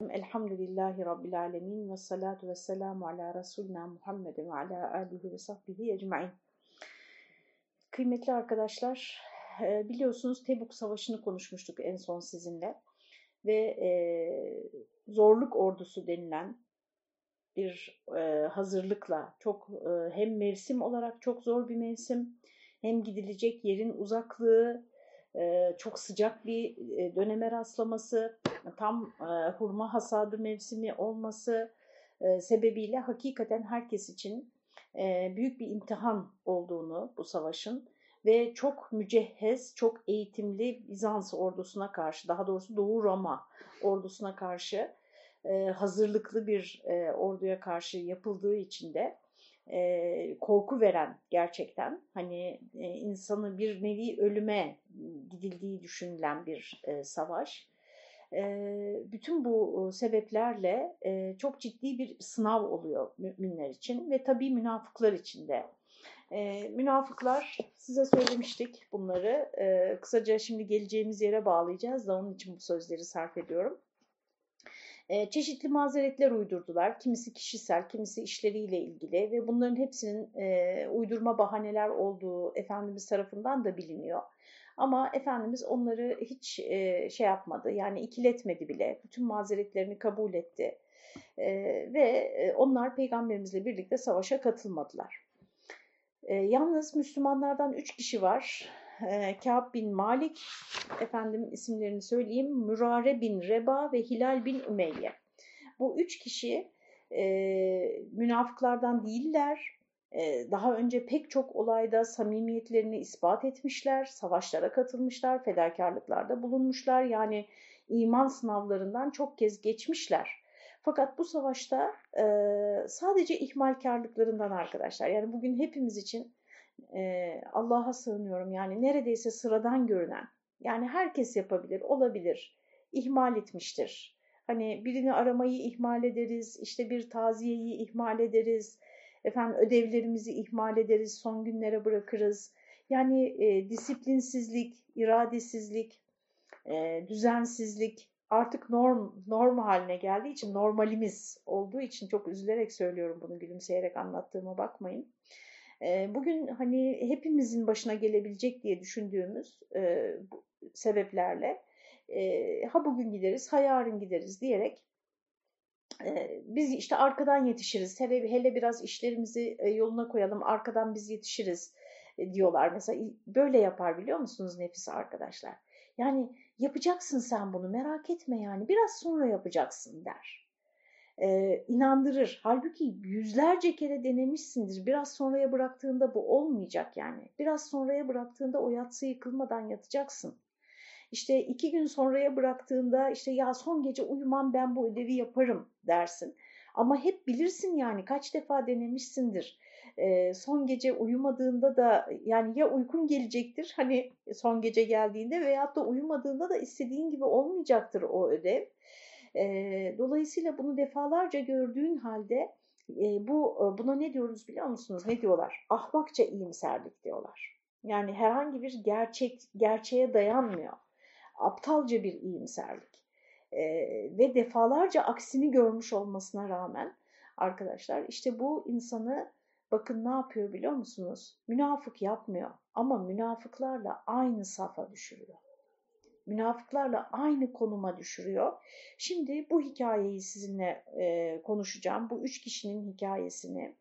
Elhamdülillahi Rabbil Alemin ve salatu ve selamu ala Resulina Muhammedin ve ala alihi ve sahbihi ecmain. Kıymetli arkadaşlar, e, biliyorsunuz Tebuk Savaşı'nı konuşmuştuk en son sizinle ve e, zorluk ordusu denilen bir e, hazırlıkla çok e, hem mevsim olarak çok zor bir mevsim hem gidilecek yerin uzaklığı, e, çok sıcak bir e, döneme rastlaması, tam e, hurma hasadı mevsimi olması e, sebebiyle hakikaten herkes için e, büyük bir imtihan olduğunu bu savaşın ve çok mücehhez, çok eğitimli Bizans ordusuna karşı, daha doğrusu Doğu Roma ordusuna karşı e, hazırlıklı bir e, orduya karşı yapıldığı için de e, korku veren gerçekten hani e, insanı bir nevi ölüme gidildiği düşünülen bir e, savaş. Bütün bu sebeplerle çok ciddi bir sınav oluyor müminler için ve tabii münafıklar için de. Münafıklar size söylemiştik bunları. Kısaca şimdi geleceğimiz yere bağlayacağız da onun için bu sözleri sarf ediyorum. Çeşitli mazeretler uydurdular. Kimisi kişisel, kimisi işleriyle ilgili ve bunların hepsinin uydurma bahaneler olduğu Efendimiz tarafından da biliniyor. Ama Efendimiz onları hiç e, şey yapmadı, yani ikiletmedi bile. Bütün mazeretlerini kabul etti. E, ve onlar peygamberimizle birlikte savaşa katılmadılar. E, yalnız Müslümanlardan üç kişi var e, Kâb bin Malik, efendim isimlerini söyleyeyim, Mürare bin Reba ve Hilal bin Ümeyye. Bu üç kişi e, münafıklardan değiller. Daha önce pek çok olayda samimiyetlerini ispat etmişler, savaşlara katılmışlar, fedakarlıklarda bulunmuşlar. Yani iman sınavlarından çok kez geçmişler. Fakat bu savaşta sadece ihmalkarlıklarından arkadaşlar, yani bugün hepimiz için Allah'a sığınıyorum yani neredeyse sıradan görünen yani herkes yapabilir olabilir ihmal etmiştir. Hani birini aramayı ihmal ederiz işte bir taziyeyi ihmal ederiz efendim ödevlerimizi ihmal ederiz son günlere bırakırız. Yani e, disiplinsizlik, iradesizlik, e, düzensizlik artık norm norm haline geldiği için normalimiz olduğu için çok üzülerek söylüyorum bunu gülümseyerek anlattığıma bakmayın. Bugün hani hepimizin başına gelebilecek diye düşündüğümüz e, sebeplerle e, ha bugün gideriz ha yarın gideriz diyerek e, biz işte arkadan yetişiriz hele, hele biraz işlerimizi yoluna koyalım arkadan biz yetişiriz e, diyorlar. Mesela böyle yapar biliyor musunuz nefis arkadaşlar? Yani yapacaksın sen bunu merak etme yani biraz sonra yapacaksın der e, inandırır. Halbuki yüzlerce kere denemişsindir. Biraz sonraya bıraktığında bu olmayacak yani. Biraz sonraya bıraktığında o yatsı yıkılmadan yatacaksın. İşte iki gün sonraya bıraktığında işte ya son gece uyumam ben bu ödevi yaparım dersin. Ama hep bilirsin yani kaç defa denemişsindir. E, son gece uyumadığında da yani ya uykun gelecektir hani son gece geldiğinde veyahut da uyumadığında da istediğin gibi olmayacaktır o ödev. E, dolayısıyla bunu defalarca gördüğün halde e, bu buna ne diyoruz biliyor musunuz? Ne diyorlar? Ahmakça iyimserlik diyorlar. Yani herhangi bir gerçek gerçeğe dayanmıyor. Aptalca bir iyimserlik. E, ve defalarca aksini görmüş olmasına rağmen arkadaşlar işte bu insanı bakın ne yapıyor biliyor musunuz? Münafık yapmıyor ama münafıklarla aynı safa düşürüyor münafıklarla aynı konuma düşürüyor. Şimdi bu hikayeyi sizinle e, konuşacağım. Bu üç kişinin hikayesini.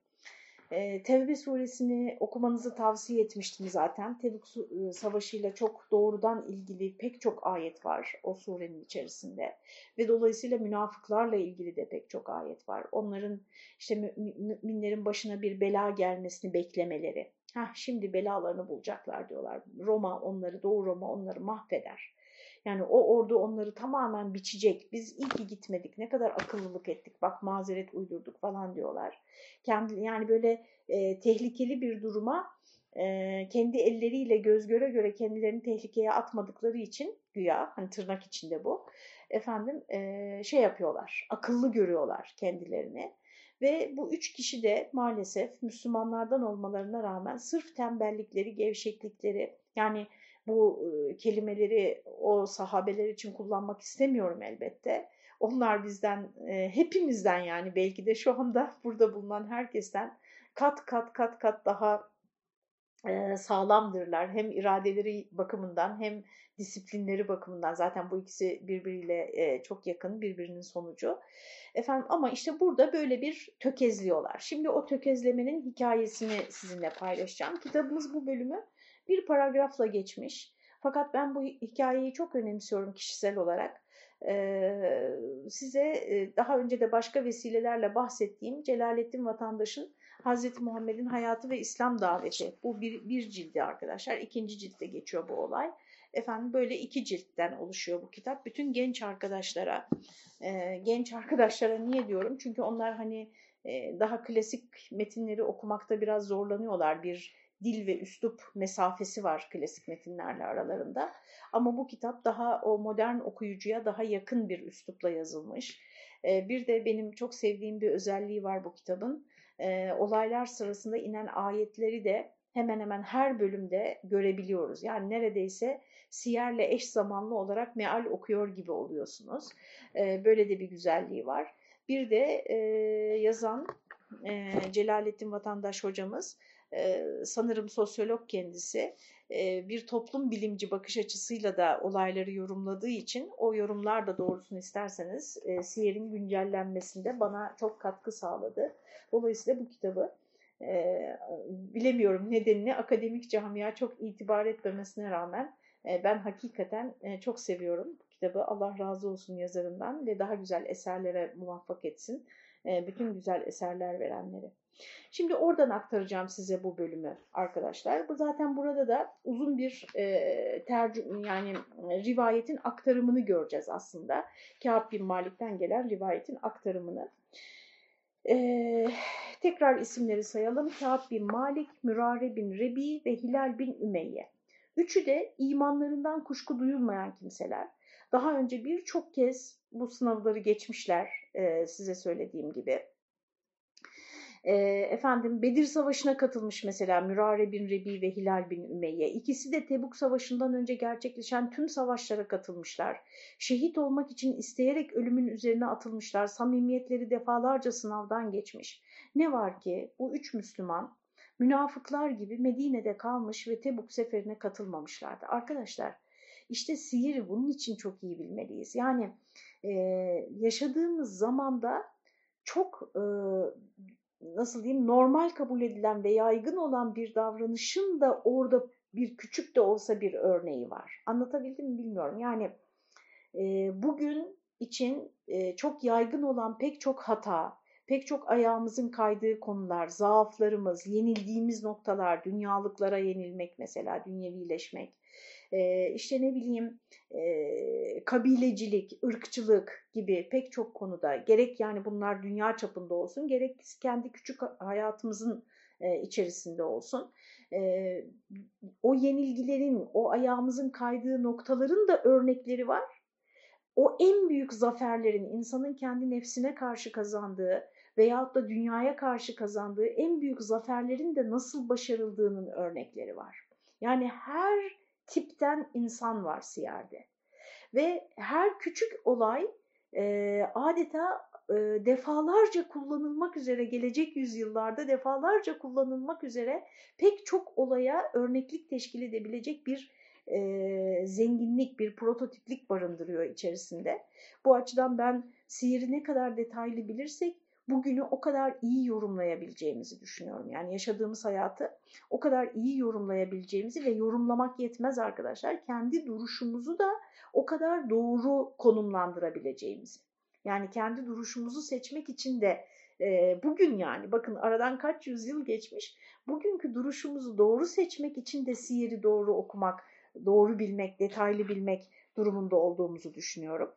E, Tevbe suresini okumanızı tavsiye etmiştim zaten. Tebuk e, savaşıyla çok doğrudan ilgili pek çok ayet var o surenin içerisinde. Ve dolayısıyla münafıklarla ilgili de pek çok ayet var. Onların işte müminlerin başına bir bela gelmesini beklemeleri. Heh, şimdi belalarını bulacaklar diyorlar. Roma onları, Doğu Roma onları mahveder. Yani o ordu onları tamamen biçecek. Biz iyi ki gitmedik. Ne kadar akıllılık ettik. Bak mazeret uydurduk falan diyorlar. Kendi yani böyle e, tehlikeli bir duruma e, kendi elleriyle göz göre göre kendilerini tehlikeye atmadıkları için güya hani tırnak içinde bu efendim e, şey yapıyorlar. Akıllı görüyorlar kendilerini. Ve bu üç kişi de maalesef Müslümanlardan olmalarına rağmen sırf tembellikleri, gevşeklikleri yani bu kelimeleri o sahabeler için kullanmak istemiyorum elbette. onlar bizden, hepimizden yani belki de şu anda burada bulunan herkesten kat kat kat kat daha sağlamdırlar. Hem iradeleri bakımından hem disiplinleri bakımından zaten bu ikisi birbiriyle çok yakın birbirinin sonucu. Efendim ama işte burada böyle bir tökezliyorlar. Şimdi o tökezlemenin hikayesini sizinle paylaşacağım. Kitabımız bu bölümü bir paragrafla geçmiş. Fakat ben bu hikayeyi çok önemsiyorum kişisel olarak. Ee, size daha önce de başka vesilelerle bahsettiğim Celalettin Vatandaş'ın Hazreti Muhammed'in hayatı ve İslam daveti. Bu bir, bir cildi arkadaşlar. İkinci ciltte geçiyor bu olay. Efendim böyle iki ciltten oluşuyor bu kitap. Bütün genç arkadaşlara, e, genç arkadaşlara niye diyorum? Çünkü onlar hani e, daha klasik metinleri okumakta biraz zorlanıyorlar. Bir dil ve üslup mesafesi var klasik metinlerle aralarında. Ama bu kitap daha o modern okuyucuya daha yakın bir üslupla yazılmış. E, bir de benim çok sevdiğim bir özelliği var bu kitabın. E, olaylar sırasında inen ayetleri de hemen hemen her bölümde görebiliyoruz. Yani neredeyse siyerle eş zamanlı olarak meal okuyor gibi oluyorsunuz. E, böyle de bir güzelliği var. Bir de e, yazan e, Celalettin Vatandaş hocamız e, sanırım sosyolog kendisi e, bir toplum bilimci bakış açısıyla da olayları yorumladığı için o yorumlar da doğrusunu isterseniz e, Siyer'in güncellenmesinde bana çok katkı sağladı. Dolayısıyla bu kitabı e, bilemiyorum nedenini akademik camia çok itibar etmemesine rağmen ben hakikaten çok seviyorum bu kitabı. Allah razı olsun yazarından ve daha güzel eserlere muvaffak etsin. Bütün güzel eserler verenleri. Şimdi oradan aktaracağım size bu bölümü arkadaşlar. Bu zaten burada da uzun bir e, tercüme yani rivayetin aktarımını göreceğiz aslında. Kâb bin Malik'ten gelen rivayetin aktarımını. Ee, tekrar isimleri sayalım. Kâb bin Malik, Mürare bin Rebi ve Hilal bin Ümeyye. Üçü de imanlarından kuşku duyulmayan kimseler. Daha önce birçok kez bu sınavları geçmişler e, size söylediğim gibi. E, efendim Bedir Savaşı'na katılmış mesela Mürare bin Rebi ve Hilal bin Ümeyye. İkisi de Tebuk Savaşı'ndan önce gerçekleşen tüm savaşlara katılmışlar. Şehit olmak için isteyerek ölümün üzerine atılmışlar. Samimiyetleri defalarca sınavdan geçmiş. Ne var ki bu üç Müslüman münafıklar gibi Medine'de kalmış ve Tebuk seferine katılmamışlardı. Arkadaşlar işte sihiri bunun için çok iyi bilmeliyiz. Yani e, yaşadığımız zamanda çok e, nasıl diyeyim normal kabul edilen ve yaygın olan bir davranışın da orada bir küçük de olsa bir örneği var. Anlatabildim mi bilmiyorum. Yani e, bugün için e, çok yaygın olan pek çok hata, pek çok ayağımızın kaydığı konular, zaaflarımız, yenildiğimiz noktalar, dünyalıklara yenilmek mesela, dünyevileşmek, e, işte ne bileyim e, kabilecilik, ırkçılık gibi pek çok konuda gerek yani bunlar dünya çapında olsun gerek kendi küçük hayatımızın e, içerisinde olsun. E, o yenilgilerin, o ayağımızın kaydığı noktaların da örnekleri var. O en büyük zaferlerin insanın kendi nefsine karşı kazandığı veyahut da dünyaya karşı kazandığı en büyük zaferlerin de nasıl başarıldığının örnekleri var. Yani her tipten insan var Siyer'de. Ve her küçük olay e, adeta e, defalarca kullanılmak üzere gelecek yüzyıllarda defalarca kullanılmak üzere pek çok olaya örneklik teşkil edebilecek bir e, zenginlik, bir prototiplik barındırıyor içerisinde. Bu açıdan ben sihiri ne kadar detaylı bilirsek bugünü o kadar iyi yorumlayabileceğimizi düşünüyorum. Yani yaşadığımız hayatı o kadar iyi yorumlayabileceğimizi ve yorumlamak yetmez arkadaşlar. Kendi duruşumuzu da o kadar doğru konumlandırabileceğimizi. Yani kendi duruşumuzu seçmek için de e, bugün yani bakın aradan kaç yüzyıl geçmiş. Bugünkü duruşumuzu doğru seçmek için de siyeri doğru okumak, doğru bilmek, detaylı bilmek durumunda olduğumuzu düşünüyorum.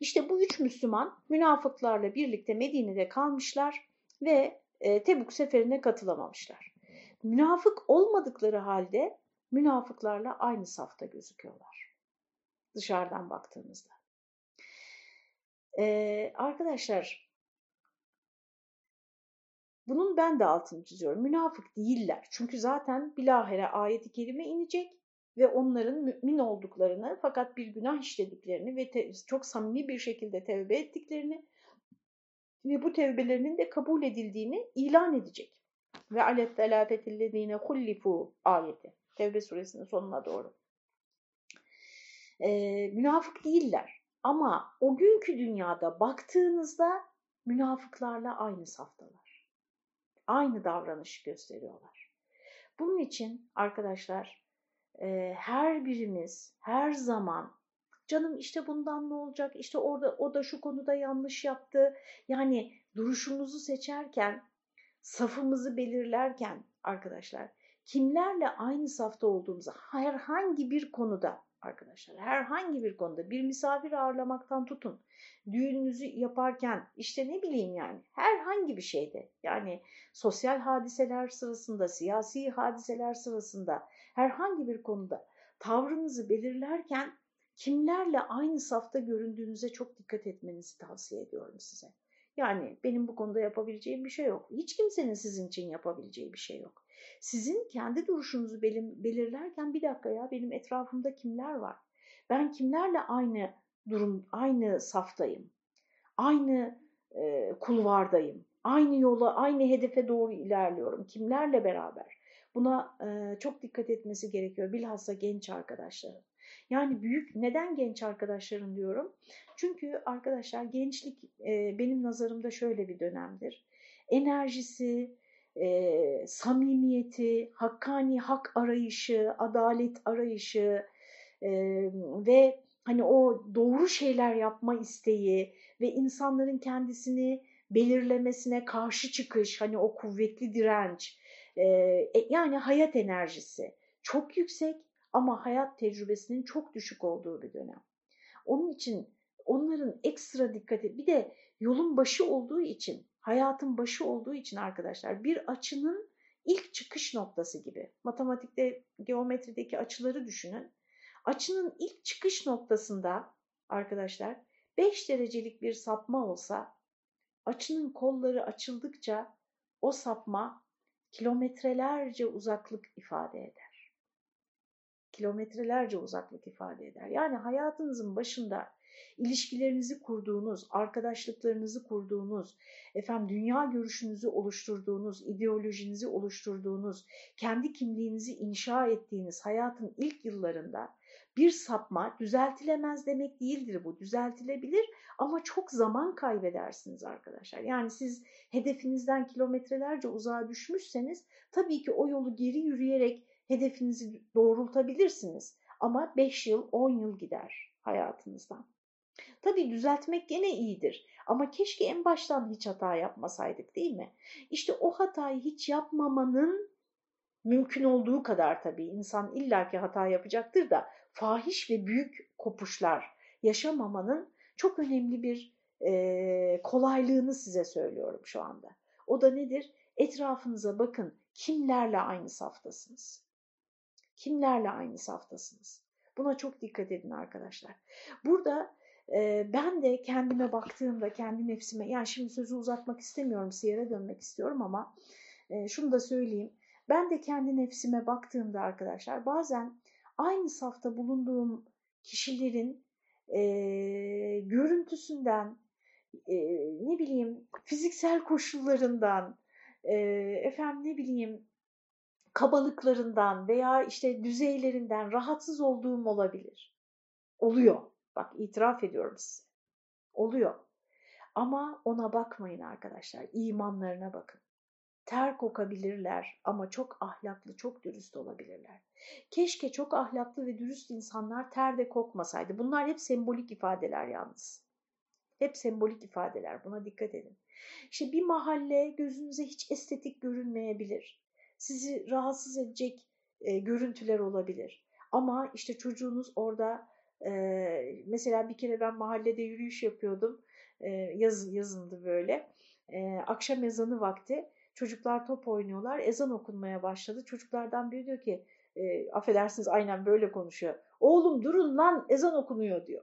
İşte bu üç Müslüman münafıklarla birlikte Medine'de kalmışlar ve e, Tebuk seferine katılamamışlar. Münafık olmadıkları halde münafıklarla aynı safta gözüküyorlar. Dışarıdan baktığımızda. Ee, arkadaşlar bunun ben de altını çiziyorum. Münafık değiller. Çünkü zaten bilahare ayeti kerime inecek ve onların mümin olduklarını fakat bir günah işlediklerini ve çok samimi bir şekilde tevbe ettiklerini ve bu tevbelerinin de kabul edildiğini ilan edecek. Ve alet delafetillezine hullifu ayeti. Tevbe suresinin sonuna doğru. Ee, münafık değiller ama o günkü dünyada baktığınızda münafıklarla aynı saftalar. Aynı davranışı gösteriyorlar. Bunun için arkadaşlar e, her birimiz her zaman canım işte bundan ne olacak işte orada o da şu konuda yanlış yaptı. Yani duruşumuzu seçerken safımızı belirlerken arkadaşlar kimlerle aynı safta olduğumuzu herhangi bir konuda arkadaşlar herhangi bir konuda bir misafir ağırlamaktan tutun düğününüzü yaparken işte ne bileyim yani herhangi bir şeyde yani sosyal hadiseler sırasında siyasi hadiseler sırasında herhangi bir konuda tavrınızı belirlerken kimlerle aynı safta göründüğünüze çok dikkat etmenizi tavsiye ediyorum size. Yani benim bu konuda yapabileceğim bir şey yok. Hiç kimsenin sizin için yapabileceği bir şey yok. Sizin kendi duruşunuzu belirlerken bir dakika ya benim etrafımda kimler var? Ben kimlerle aynı durum, aynı saftayım? Aynı e, kulvardayım? Aynı yola, aynı hedefe doğru ilerliyorum. Kimlerle beraber? Buna e, çok dikkat etmesi gerekiyor. Bilhassa genç arkadaşların. Yani büyük, neden genç arkadaşların diyorum? Çünkü arkadaşlar gençlik e, benim nazarımda şöyle bir dönemdir. Enerjisi, e, samimiyeti, hakkani hak arayışı, adalet arayışı e, ve hani o doğru şeyler yapma isteği ve insanların kendisini belirlemesine karşı çıkış, hani o kuvvetli direnç, e, yani hayat enerjisi çok yüksek ama hayat tecrübesinin çok düşük olduğu bir dönem. Onun için onların ekstra dikkati bir de yolun başı olduğu için hayatın başı olduğu için arkadaşlar bir açının ilk çıkış noktası gibi. Matematikte, geometrideki açıları düşünün. Açının ilk çıkış noktasında arkadaşlar 5 derecelik bir sapma olsa açının kolları açıldıkça o sapma kilometrelerce uzaklık ifade eder. Kilometrelerce uzaklık ifade eder. Yani hayatınızın başında ilişkilerinizi kurduğunuz, arkadaşlıklarınızı kurduğunuz, efendim dünya görüşünüzü oluşturduğunuz, ideolojinizi oluşturduğunuz, kendi kimliğinizi inşa ettiğiniz hayatın ilk yıllarında bir sapma düzeltilemez demek değildir bu. Düzeltilebilir ama çok zaman kaybedersiniz arkadaşlar. Yani siz hedefinizden kilometrelerce uzağa düşmüşseniz tabii ki o yolu geri yürüyerek hedefinizi doğrultabilirsiniz. Ama 5 yıl, 10 yıl gider hayatınızdan. Tabii düzeltmek gene iyidir ama keşke en baştan hiç hata yapmasaydık değil mi? İşte o hatayı hiç yapmamanın mümkün olduğu kadar tabii insan illaki hata yapacaktır da fahiş ve büyük kopuşlar yaşamamanın çok önemli bir e, kolaylığını size söylüyorum şu anda. O da nedir? Etrafınıza bakın kimlerle aynı saftasınız? Kimlerle aynı saftasınız? Buna çok dikkat edin arkadaşlar. Burada e, ben de kendime baktığımda, kendi nefsime, yani şimdi sözü uzatmak istemiyorum, siyere dönmek istiyorum ama e, şunu da söyleyeyim. Ben de kendi nefsime baktığımda arkadaşlar bazen aynı safta bulunduğum kişilerin e, görüntüsünden, e, ne bileyim fiziksel koşullarından, e, efendim ne bileyim kabalıklarından veya işte düzeylerinden rahatsız olduğum olabilir. Oluyor. Bak itiraf ediyorum size. Oluyor. Ama ona bakmayın arkadaşlar. İmanlarına bakın. Ter kokabilirler ama çok ahlaklı, çok dürüst olabilirler. Keşke çok ahlaklı ve dürüst insanlar ter de kokmasaydı. Bunlar hep sembolik ifadeler yalnız. Hep sembolik ifadeler. Buna dikkat edin. İşte bir mahalle gözünüze hiç estetik görünmeyebilir. Sizi rahatsız edecek e, görüntüler olabilir. Ama işte çocuğunuz orada e, mesela bir kere ben mahallede yürüyüş yapıyordum. E, yaz, yazındı böyle. E, akşam ezanı vakti çocuklar top oynuyorlar. Ezan okunmaya başladı. Çocuklardan biri diyor ki e, affedersiniz aynen böyle konuşuyor. Oğlum durun lan ezan okunuyor diyor.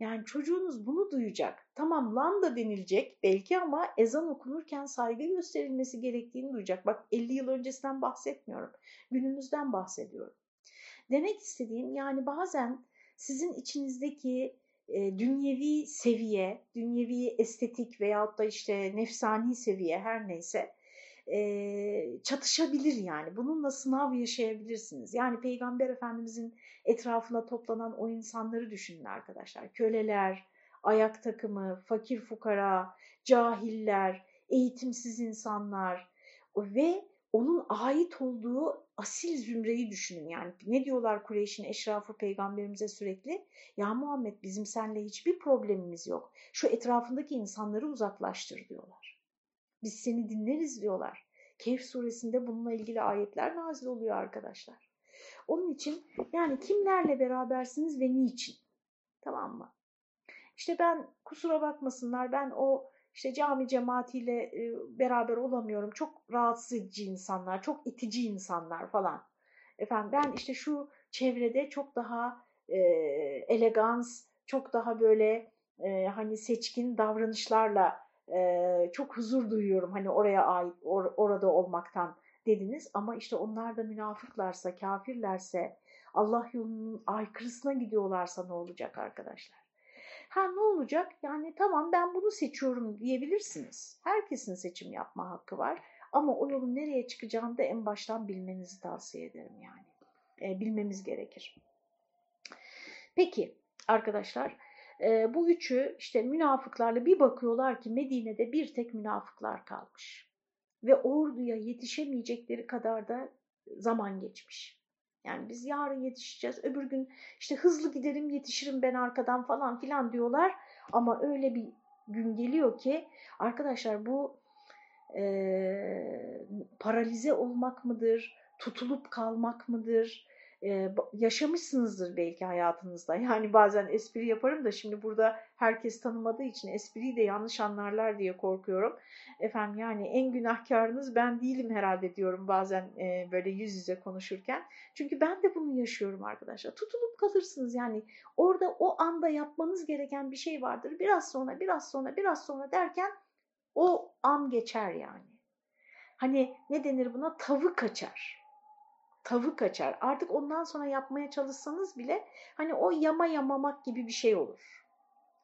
Yani çocuğunuz bunu duyacak. Tamam lan da denilecek belki ama ezan okunurken saygı gösterilmesi gerektiğini duyacak. Bak 50 yıl öncesinden bahsetmiyorum. Günümüzden bahsediyorum. Demek istediğim yani bazen sizin içinizdeki e, dünyevi seviye, dünyevi estetik veyahut da işte nefsani seviye her neyse e, çatışabilir yani. Bununla sınav yaşayabilirsiniz. Yani Peygamber Efendimizin etrafına toplanan o insanları düşünün arkadaşlar. Köleler, ayak takımı, fakir fukara, cahiller, eğitimsiz insanlar ve onun ait olduğu asil zümreyi düşünün. Yani ne diyorlar Kureyş'in eşrafı peygamberimize sürekli? Ya Muhammed bizim seninle hiçbir problemimiz yok. Şu etrafındaki insanları uzaklaştır diyorlar. Biz seni dinleriz diyorlar. Kehf suresinde bununla ilgili ayetler nazil oluyor arkadaşlar. Onun için yani kimlerle berabersiniz ve niçin? Tamam mı? İşte ben kusura bakmasınlar ben o işte cami cemaatiyle e, beraber olamıyorum. Çok rahatsız edici insanlar, çok itici insanlar falan. Efendim ben işte şu çevrede çok daha e, elegans, çok daha böyle e, hani seçkin davranışlarla e, çok huzur duyuyorum hani oraya ait or, orada olmaktan dediniz ama işte onlar da münafıklarsa, kafirlerse, Allah yolunun aykırısına gidiyorlarsa ne olacak arkadaşlar? Ha ne olacak? Yani tamam ben bunu seçiyorum diyebilirsiniz. Herkesin seçim yapma hakkı var. Ama o yolun nereye çıkacağını da en baştan bilmenizi tavsiye ederim yani. E, bilmemiz gerekir. Peki arkadaşlar e, bu üçü işte münafıklarla bir bakıyorlar ki Medine'de bir tek münafıklar kalmış. Ve orduya yetişemeyecekleri kadar da zaman geçmiş. Yani biz yarın yetişeceğiz, öbür gün işte hızlı giderim yetişirim ben arkadan falan filan diyorlar. Ama öyle bir gün geliyor ki arkadaşlar bu e, paralize olmak mıdır, tutulup kalmak mıdır, e, yaşamışsınızdır belki hayatınızda. Yani bazen espri yaparım da şimdi burada herkes tanımadığı için espriyi de yanlış anlarlar diye korkuyorum. Efendim yani en günahkarınız ben değilim herhalde diyorum bazen e, böyle yüz yüze konuşurken. Çünkü ben de bunu yaşıyorum arkadaşlar. Tutulup kalırsınız yani orada o anda yapmanız gereken bir şey vardır. Biraz sonra, biraz sonra, biraz sonra derken o an geçer yani. Hani ne denir buna? Tavı kaçar tavı kaçar. Artık ondan sonra yapmaya çalışsanız bile hani o yama yamamak gibi bir şey olur.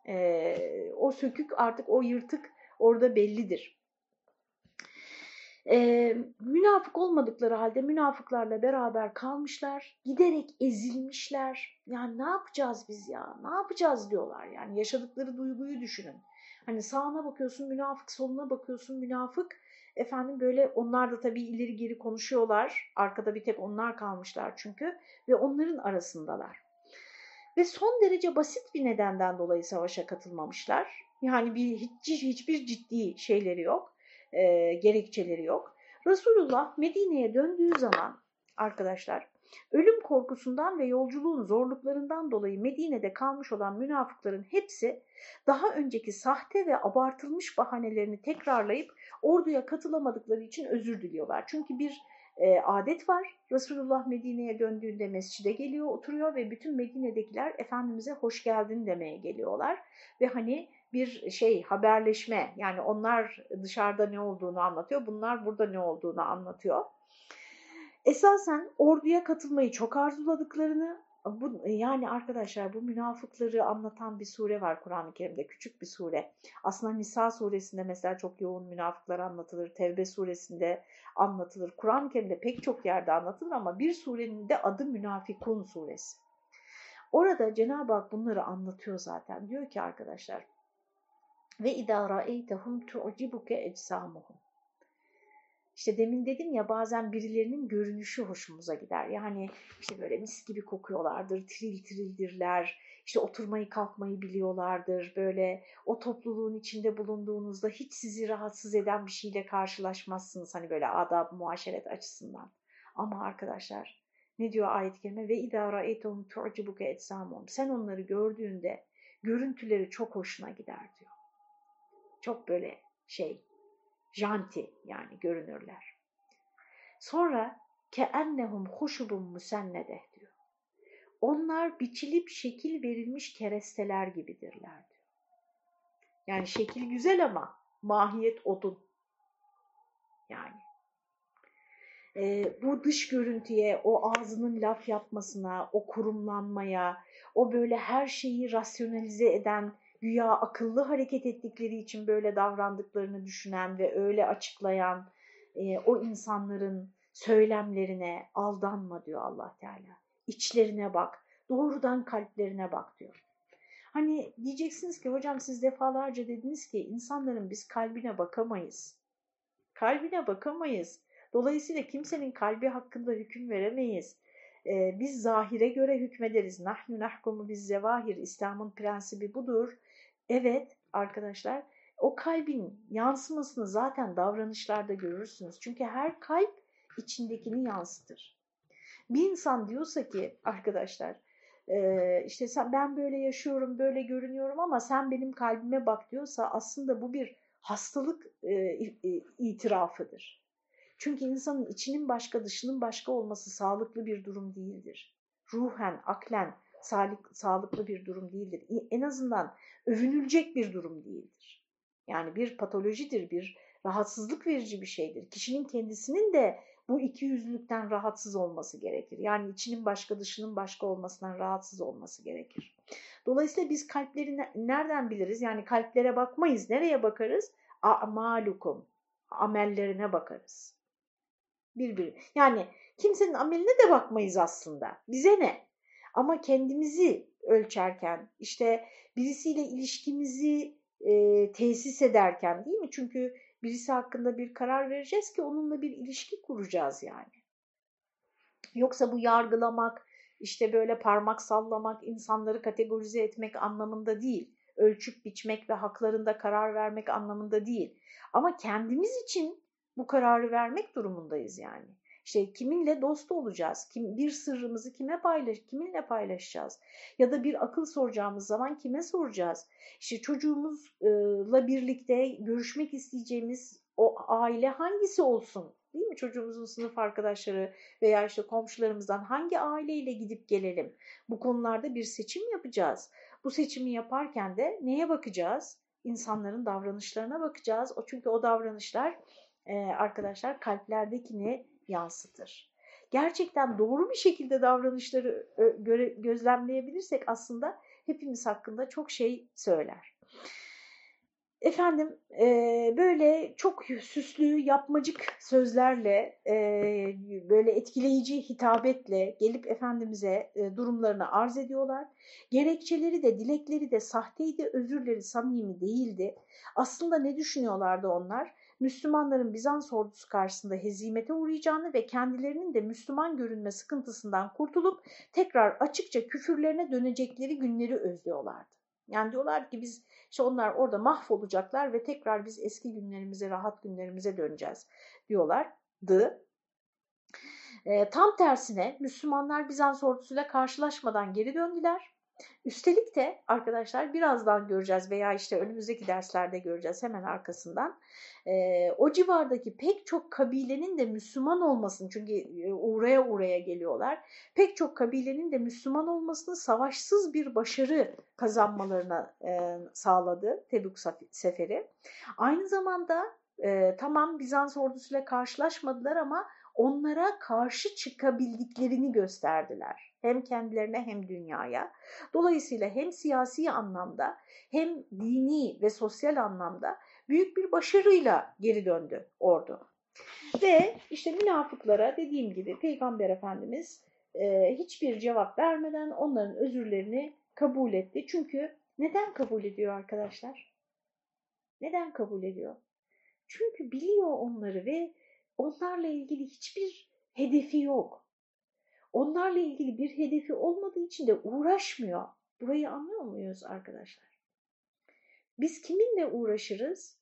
Ee, o sökük artık o yırtık orada bellidir. Ee, münafık olmadıkları halde münafıklarla beraber kalmışlar, giderek ezilmişler. Yani ne yapacağız biz ya, ne yapacağız diyorlar yani yaşadıkları duyguyu düşünün. Hani sağına bakıyorsun münafık, soluna bakıyorsun münafık Efendim böyle onlar da tabii ileri geri konuşuyorlar. Arkada bir tek onlar kalmışlar çünkü ve onların arasındalar. Ve son derece basit bir nedenden dolayı savaşa katılmamışlar. Yani bir hiç, hiçbir ciddi şeyleri yok, e, gerekçeleri yok. Resulullah Medine'ye döndüğü zaman arkadaşlar ölüm korkusundan ve yolculuğun zorluklarından dolayı Medine'de kalmış olan münafıkların hepsi daha önceki sahte ve abartılmış bahanelerini tekrarlayıp orduya katılamadıkları için özür diliyorlar. Çünkü bir e, adet var. Resulullah Medine'ye döndüğünde mescide geliyor, oturuyor ve bütün Medine'dekiler Efendimiz'e hoş geldin demeye geliyorlar. Ve hani bir şey haberleşme yani onlar dışarıda ne olduğunu anlatıyor, bunlar burada ne olduğunu anlatıyor. Esasen orduya katılmayı çok arzuladıklarını bu, yani arkadaşlar bu münafıkları anlatan bir sure var Kur'an-ı Kerim'de küçük bir sure. Aslında Nisa suresinde mesela çok yoğun münafıklar anlatılır. Tevbe suresinde anlatılır. Kur'an-ı Kerim'de pek çok yerde anlatılır ama bir surenin de adı Münafikun suresi. Orada Cenab-ı Hak bunları anlatıyor zaten. Diyor ki arkadaşlar ve idâ ra'eytehum tu'cibuke ecsamuhum. İşte demin dedim ya bazen birilerinin görünüşü hoşumuza gider. Yani işte böyle mis gibi kokuyorlardır, tiril tirildirler, işte oturmayı kalkmayı biliyorlardır. Böyle o topluluğun içinde bulunduğunuzda hiç sizi rahatsız eden bir şeyle karşılaşmazsınız. Hani böyle adab, muaşeret açısından. Ama arkadaşlar ne diyor ayet-i? Ve idara etum tu'cibuke etsamum. Sen onları gördüğünde görüntüleri çok hoşuna gider diyor. Çok böyle şey janti yani görünürler. Sonra keennehum huşubun musennede diyor. Onlar biçilip şekil verilmiş keresteler gibidirler diyor. Yani şekil güzel ama mahiyet odun. Yani. e, bu dış görüntüye, o ağzının laf yapmasına, o kurumlanmaya, o böyle her şeyi rasyonalize eden, güya akıllı hareket ettikleri için böyle davrandıklarını düşünen ve öyle açıklayan e, o insanların söylemlerine aldanma diyor allah Teala. İçlerine bak, doğrudan kalplerine bak diyor. Hani diyeceksiniz ki hocam siz defalarca dediniz ki insanların biz kalbine bakamayız. Kalbine bakamayız. Dolayısıyla kimsenin kalbi hakkında hüküm veremeyiz. Ee, biz zahire göre hükmederiz. Nahnu nahkumu biz zevahir. İslam'ın prensibi budur. Evet arkadaşlar o kalbin yansımasını zaten davranışlarda görürsünüz. Çünkü her kalp içindekini yansıtır. Bir insan diyorsa ki arkadaşlar işte sen, ben böyle yaşıyorum, böyle görünüyorum ama sen benim kalbime bak diyorsa aslında bu bir hastalık e, itirafıdır. Çünkü insanın içinin başka dışının başka olması sağlıklı bir durum değildir. Ruhen, aklen sağlık, sağlıklı bir durum değildir. En azından övünülecek bir durum değildir. Yani bir patolojidir, bir rahatsızlık verici bir şeydir. Kişinin kendisinin de bu iki yüzlülükten rahatsız olması gerekir. Yani içinin başka dışının başka olmasından rahatsız olması gerekir. Dolayısıyla biz kalpleri nereden biliriz? Yani kalplere bakmayız. Nereye bakarız? A'malukum. Amellerine bakarız. Birbiri. Yani kimsenin ameline de bakmayız aslında. Bize ne? Ama kendimizi ölçerken, işte birisiyle ilişkimizi e, tesis ederken değil mi? Çünkü birisi hakkında bir karar vereceğiz ki onunla bir ilişki kuracağız yani. Yoksa bu yargılamak, işte böyle parmak sallamak, insanları kategorize etmek anlamında değil. Ölçüp biçmek ve haklarında karar vermek anlamında değil. Ama kendimiz için bu kararı vermek durumundayız yani. İşte kiminle dost olacağız? Kim, bir sırrımızı kime paylaş, kiminle paylaşacağız? Ya da bir akıl soracağımız zaman kime soracağız? İşte çocuğumuzla birlikte görüşmek isteyeceğimiz o aile hangisi olsun? Değil mi? Çocuğumuzun sınıf arkadaşları veya işte komşularımızdan hangi aileyle gidip gelelim? Bu konularda bir seçim yapacağız. Bu seçimi yaparken de neye bakacağız? İnsanların davranışlarına bakacağız. O çünkü o davranışlar arkadaşlar kalplerdekini yansıtır. Gerçekten doğru bir şekilde davranışları göre, gözlemleyebilirsek aslında hepimiz hakkında çok şey söyler. Efendim e, böyle çok süslü yapmacık sözlerle e, böyle etkileyici hitabetle gelip Efendimiz'e e, durumlarını arz ediyorlar. Gerekçeleri de dilekleri de sahteydi özürleri samimi değildi. Aslında ne düşünüyorlardı onlar? Müslümanların Bizans ordusu karşısında hezimete uğrayacağını ve kendilerinin de Müslüman görünme sıkıntısından kurtulup tekrar açıkça küfürlerine dönecekleri günleri özlüyorlardı. Yani diyorlar ki biz işte onlar orada mahvolacaklar ve tekrar biz eski günlerimize, rahat günlerimize döneceğiz diyorlardı. E, tam tersine Müslümanlar Bizans ordusuyla karşılaşmadan geri döndüler. Üstelik de arkadaşlar birazdan göreceğiz veya işte önümüzdeki derslerde göreceğiz hemen arkasından. E, o civardaki pek çok kabilenin de Müslüman olmasını çünkü e, uğraya uğraya geliyorlar. Pek çok kabilenin de Müslüman olmasını savaşsız bir başarı kazanmalarına e, sağladı Tebük seferi. Aynı zamanda e, tamam Bizans ordusuyla karşılaşmadılar ama onlara karşı çıkabildiklerini gösterdiler. Hem kendilerine hem dünyaya. Dolayısıyla hem siyasi anlamda hem dini ve sosyal anlamda büyük bir başarıyla geri döndü ordu. Ve işte münafıklara dediğim gibi Peygamber Efendimiz e, hiçbir cevap vermeden onların özürlerini kabul etti. Çünkü neden kabul ediyor arkadaşlar? Neden kabul ediyor? Çünkü biliyor onları ve onlarla ilgili hiçbir hedefi yok. Onlarla ilgili bir hedefi olmadığı için de uğraşmıyor. Burayı anlıyor muyuz arkadaşlar? Biz kiminle uğraşırız?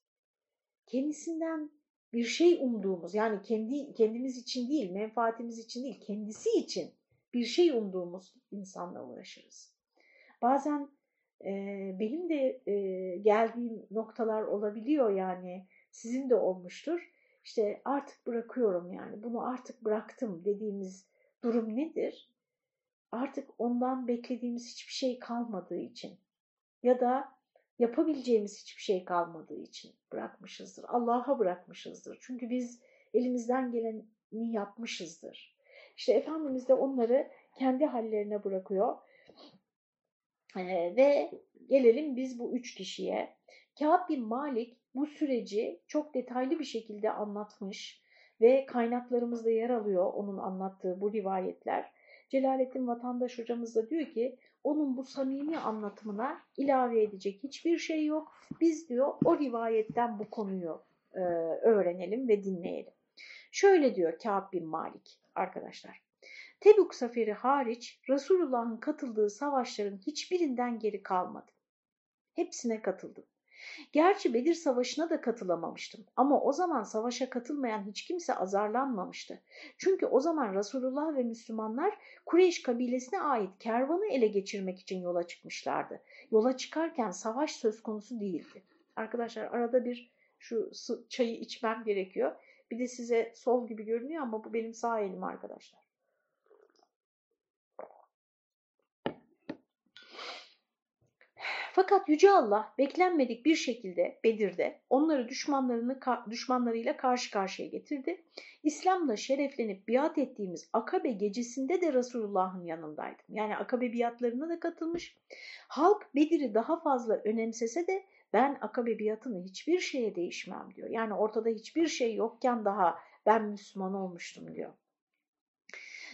Kendisinden bir şey umduğumuz yani kendi kendimiz için değil, menfaatimiz için değil, kendisi için bir şey umduğumuz insanla uğraşırız. Bazen e, benim de e, geldiğim noktalar olabiliyor yani sizin de olmuştur. İşte artık bırakıyorum yani bunu artık bıraktım dediğimiz durum nedir? Artık ondan beklediğimiz hiçbir şey kalmadığı için ya da yapabileceğimiz hiçbir şey kalmadığı için bırakmışızdır. Allah'a bırakmışızdır. Çünkü biz elimizden gelen yapmışızdır. İşte Efendimiz de onları kendi hallerine bırakıyor. Ee, ve gelelim biz bu üç kişiye. Kâb bin Malik bu süreci çok detaylı bir şekilde anlatmış ve kaynaklarımızda yer alıyor onun anlattığı bu rivayetler. Celalettin Vatandaş hocamız da diyor ki onun bu samimi anlatımına ilave edecek hiçbir şey yok. Biz diyor o rivayetten bu konuyu e, öğrenelim ve dinleyelim. Şöyle diyor Kâb bin Malik arkadaşlar. Tebük seferi hariç Resulullah'ın katıldığı savaşların hiçbirinden geri kalmadım. Hepsine katıldım. Gerçi Bedir Savaşı'na da katılamamıştım ama o zaman savaşa katılmayan hiç kimse azarlanmamıştı. Çünkü o zaman Resulullah ve Müslümanlar Kureyş kabilesine ait kervanı ele geçirmek için yola çıkmışlardı. Yola çıkarken savaş söz konusu değildi. Arkadaşlar arada bir şu çayı içmem gerekiyor. Bir de size sol gibi görünüyor ama bu benim sağ elim arkadaşlar. Fakat Yüce Allah beklenmedik bir şekilde Bedir'de onları düşmanlarını düşmanlarıyla karşı karşıya getirdi. İslam'la şereflenip biat ettiğimiz Akabe gecesinde de Resulullah'ın yanındaydım. Yani Akabe biatlarına da katılmış. Halk Bedir'i daha fazla önemsese de ben Akabe biatını hiçbir şeye değişmem diyor. Yani ortada hiçbir şey yokken daha ben Müslüman olmuştum diyor.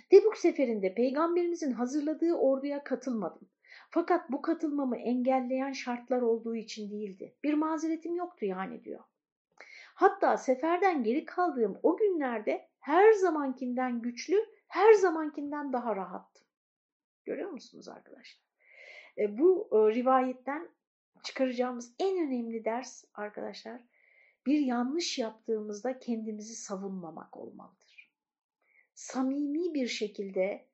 Tebuk seferinde peygamberimizin hazırladığı orduya katılmadım. Fakat bu katılmamı engelleyen şartlar olduğu için değildi. Bir mazeretim yoktu yani diyor. Hatta seferden geri kaldığım o günlerde her zamankinden güçlü, her zamankinden daha rahattım. Görüyor musunuz arkadaşlar? E, bu e, rivayetten çıkaracağımız en önemli ders arkadaşlar, bir yanlış yaptığımızda kendimizi savunmamak olmalıdır. Samimi bir şekilde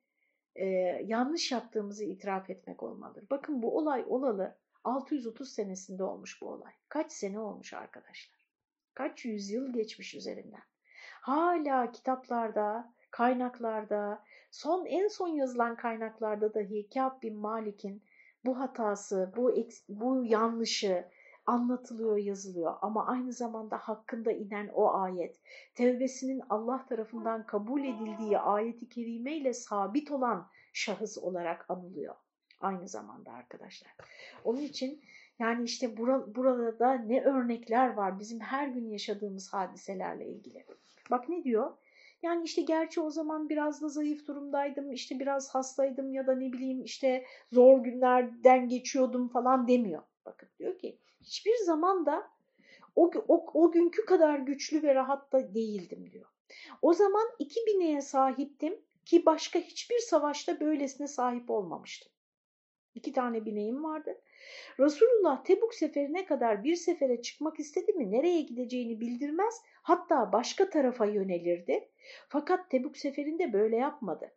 e, yanlış yaptığımızı itiraf etmek olmalıdır. Bakın bu olay olalı 630 senesinde olmuş bu olay. Kaç sene olmuş arkadaşlar? Kaç yüzyıl geçmiş üzerinden. Hala kitaplarda, kaynaklarda, son en son yazılan kaynaklarda dahi Kâb bin Malik'in bu hatası, bu, bu yanlışı anlatılıyor, yazılıyor. Ama aynı zamanda hakkında inen o ayet, tevbesinin Allah tarafından kabul edildiği ayeti kerime ile sabit olan şahıs olarak anılıyor. Aynı zamanda arkadaşlar. Onun için yani işte bura, burada da ne örnekler var bizim her gün yaşadığımız hadiselerle ilgili. Bak ne diyor? Yani işte gerçi o zaman biraz da zayıf durumdaydım, işte biraz hastaydım ya da ne bileyim işte zor günlerden geçiyordum falan demiyor. Bakın diyor ki hiçbir zaman da o, o, o günkü kadar güçlü ve rahat da değildim diyor. O zaman iki bineğe sahiptim ki başka hiçbir savaşta böylesine sahip olmamıştım. İki tane bineğim vardı. Resulullah Tebuk seferine kadar bir sefere çıkmak istedi mi nereye gideceğini bildirmez hatta başka tarafa yönelirdi. Fakat Tebuk seferinde böyle yapmadı.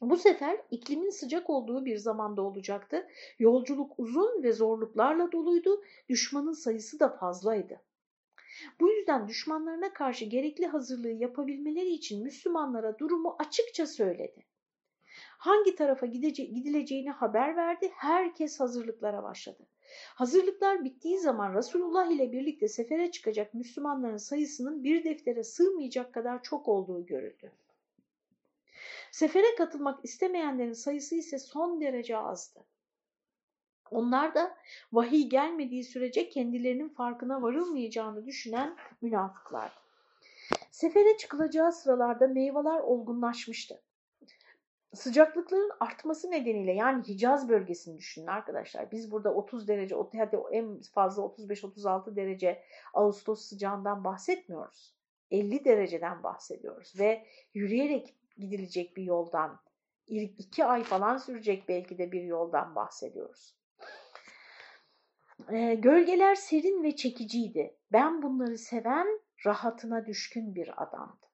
Bu sefer iklimin sıcak olduğu bir zamanda olacaktı. Yolculuk uzun ve zorluklarla doluydu. Düşmanın sayısı da fazlaydı. Bu yüzden düşmanlarına karşı gerekli hazırlığı yapabilmeleri için Müslümanlara durumu açıkça söyledi. Hangi tarafa gidileceğini haber verdi, herkes hazırlıklara başladı. Hazırlıklar bittiği zaman Resulullah ile birlikte sefere çıkacak Müslümanların sayısının bir deftere sığmayacak kadar çok olduğu görüldü. Sefere katılmak istemeyenlerin sayısı ise son derece azdı. Onlar da vahiy gelmediği sürece kendilerinin farkına varılmayacağını düşünen münafıklardı. Sefere çıkılacağı sıralarda meyveler olgunlaşmıştı. Sıcaklıkların artması nedeniyle yani Hicaz bölgesini düşünün arkadaşlar. Biz burada 30 derece, hadi en fazla 35-36 derece Ağustos sıcağından bahsetmiyoruz. 50 dereceden bahsediyoruz ve yürüyerek gidilecek bir yoldan, iki ay falan sürecek belki de bir yoldan bahsediyoruz. E, gölgeler serin ve çekiciydi. Ben bunları seven, rahatına düşkün bir adamdı.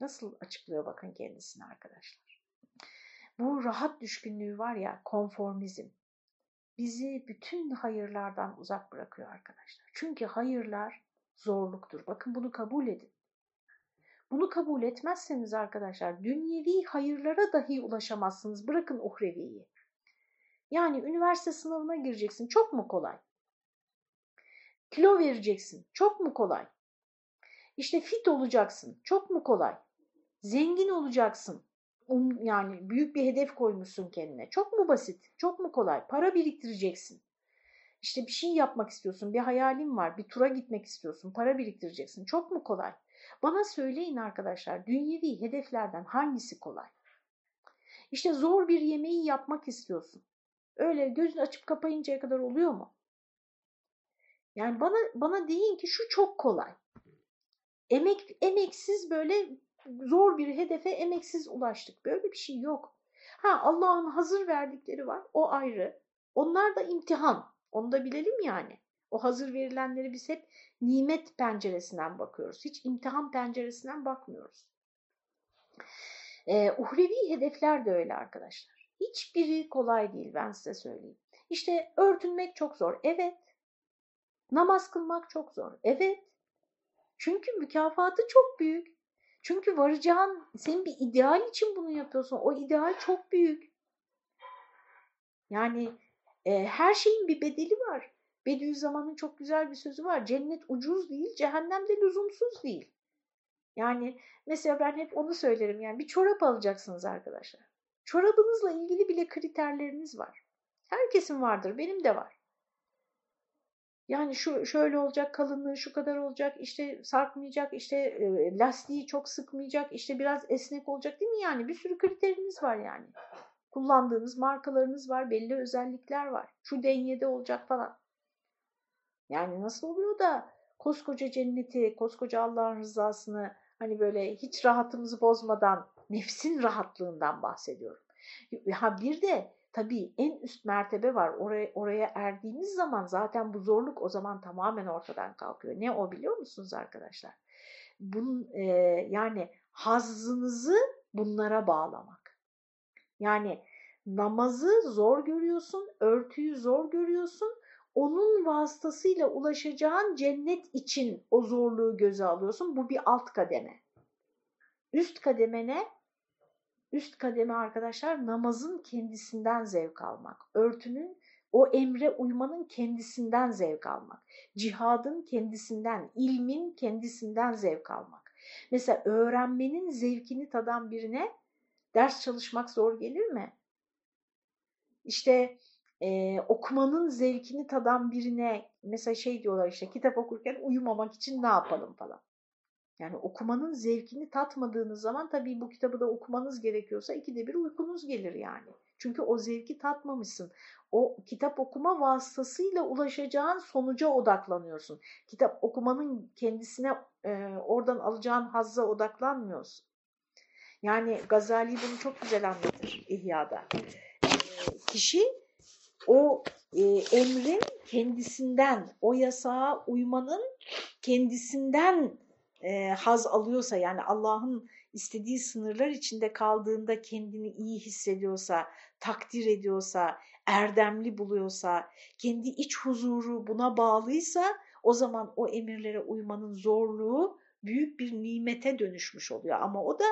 Nasıl açıklıyor bakın kendisini arkadaşlar. Bu rahat düşkünlüğü var ya konformizm. Bizi bütün hayırlardan uzak bırakıyor arkadaşlar. Çünkü hayırlar zorluktur. Bakın bunu kabul edin. Bunu kabul etmezseniz arkadaşlar dünyevi hayırlara dahi ulaşamazsınız. Bırakın uhreviyi. Yani üniversite sınavına gireceksin. Çok mu kolay? Kilo vereceksin. Çok mu kolay? İşte fit olacaksın. Çok mu kolay? Zengin olacaksın. Um, yani büyük bir hedef koymuşsun kendine. Çok mu basit? Çok mu kolay? Para biriktireceksin. İşte bir şey yapmak istiyorsun, bir hayalin var, bir tura gitmek istiyorsun, para biriktireceksin. Çok mu kolay? Bana söyleyin arkadaşlar, dünyevi hedeflerden hangisi kolay? İşte zor bir yemeği yapmak istiyorsun. Öyle gözünü açıp kapayıncaya kadar oluyor mu? Yani bana bana deyin ki şu çok kolay. Emek emeksiz böyle zor bir hedefe emeksiz ulaştık. Böyle bir şey yok. Ha Allah'ın hazır verdikleri var. O ayrı. Onlar da imtihan. Onu da bilelim yani. O hazır verilenleri biz hep nimet penceresinden bakıyoruz. Hiç imtihan penceresinden bakmıyoruz. Ee, uhrevi hedefler de öyle arkadaşlar. Hiçbiri kolay değil ben size söyleyeyim. İşte örtünmek çok zor. Evet. Namaz kılmak çok zor. Evet. Çünkü mükafatı çok büyük. Çünkü varacağın, senin bir ideal için bunu yapıyorsun. O ideal çok büyük. Yani e, her şeyin bir bedeli var. Bediüzzaman'ın çok güzel bir sözü var. Cennet ucuz değil, cehennem de lüzumsuz değil. Yani mesela ben hep onu söylerim. Yani bir çorap alacaksınız arkadaşlar. Çorabınızla ilgili bile kriterleriniz var. Herkesin vardır, benim de var. Yani şu şöyle olacak, kalınlığı şu kadar olacak, işte sarkmayacak, işte e, lastiği çok sıkmayacak, işte biraz esnek olacak değil mi yani? Bir sürü kriteriniz var yani. Kullandığınız markalarınız var, belli özellikler var. Şu denyede olacak falan. Yani nasıl oluyor da koskoca cenneti, koskoca Allah'ın rızasını hani böyle hiç rahatımızı bozmadan nefsin rahatlığından bahsediyorum. Ha bir de tabii en üst mertebe var. Oraya, oraya erdiğimiz zaman zaten bu zorluk o zaman tamamen ortadan kalkıyor. Ne o biliyor musunuz arkadaşlar? Bunun, e, yani hazzınızı bunlara bağlamak. Yani namazı zor görüyorsun, örtüyü zor görüyorsun. Onun vasıtasıyla ulaşacağın cennet için o zorluğu göze alıyorsun. Bu bir alt kademe. Üst kademe ne? Üst kademe arkadaşlar namazın kendisinden zevk almak. Örtünün o emre uymanın kendisinden zevk almak. Cihadın kendisinden, ilmin kendisinden zevk almak. Mesela öğrenmenin zevkini tadan birine ders çalışmak zor gelir mi? İşte e, okumanın zevkini tadan birine mesela şey diyorlar işte kitap okurken uyumamak için ne yapalım falan. Yani okumanın zevkini tatmadığınız zaman tabii bu kitabı da okumanız gerekiyorsa ikide bir uykunuz gelir yani. Çünkü o zevki tatmamışsın. O kitap okuma vasıtasıyla ulaşacağın sonuca odaklanıyorsun. Kitap okumanın kendisine e, oradan alacağın hazza odaklanmıyorsun. Yani Gazali bunu çok güzel anlatır İhya'da. E, kişi o e, emrin kendisinden, o yasağa uymanın kendisinden e, haz alıyorsa yani Allah'ın istediği sınırlar içinde kaldığında kendini iyi hissediyorsa, takdir ediyorsa, erdemli buluyorsa, kendi iç huzuru buna bağlıysa o zaman o emirlere uymanın zorluğu büyük bir nimete dönüşmüş oluyor. Ama o da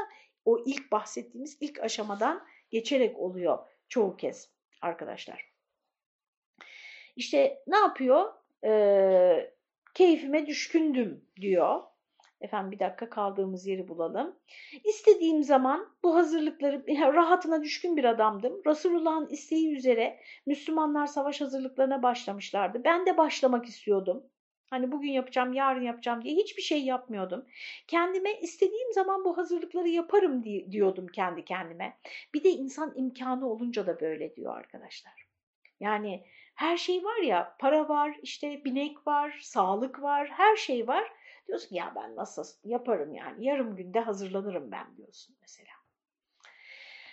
o ilk bahsettiğimiz ilk aşamadan geçerek oluyor çoğu kez arkadaşlar. İşte ne yapıyor? Ee, keyfime düşkündüm diyor. Efendim bir dakika kaldığımız yeri bulalım. İstediğim zaman bu hazırlıkları rahatına düşkün bir adamdım. Resulullah'ın isteği üzere Müslümanlar savaş hazırlıklarına başlamışlardı. Ben de başlamak istiyordum. Hani bugün yapacağım, yarın yapacağım diye hiçbir şey yapmıyordum. Kendime istediğim zaman bu hazırlıkları yaparım diyordum kendi kendime. Bir de insan imkanı olunca da böyle diyor arkadaşlar. Yani her şey var ya, para var, işte binek var, sağlık var, her şey var. Diyorsun ya ben nasıl yaparım yani yarım günde hazırlanırım ben diyorsun mesela.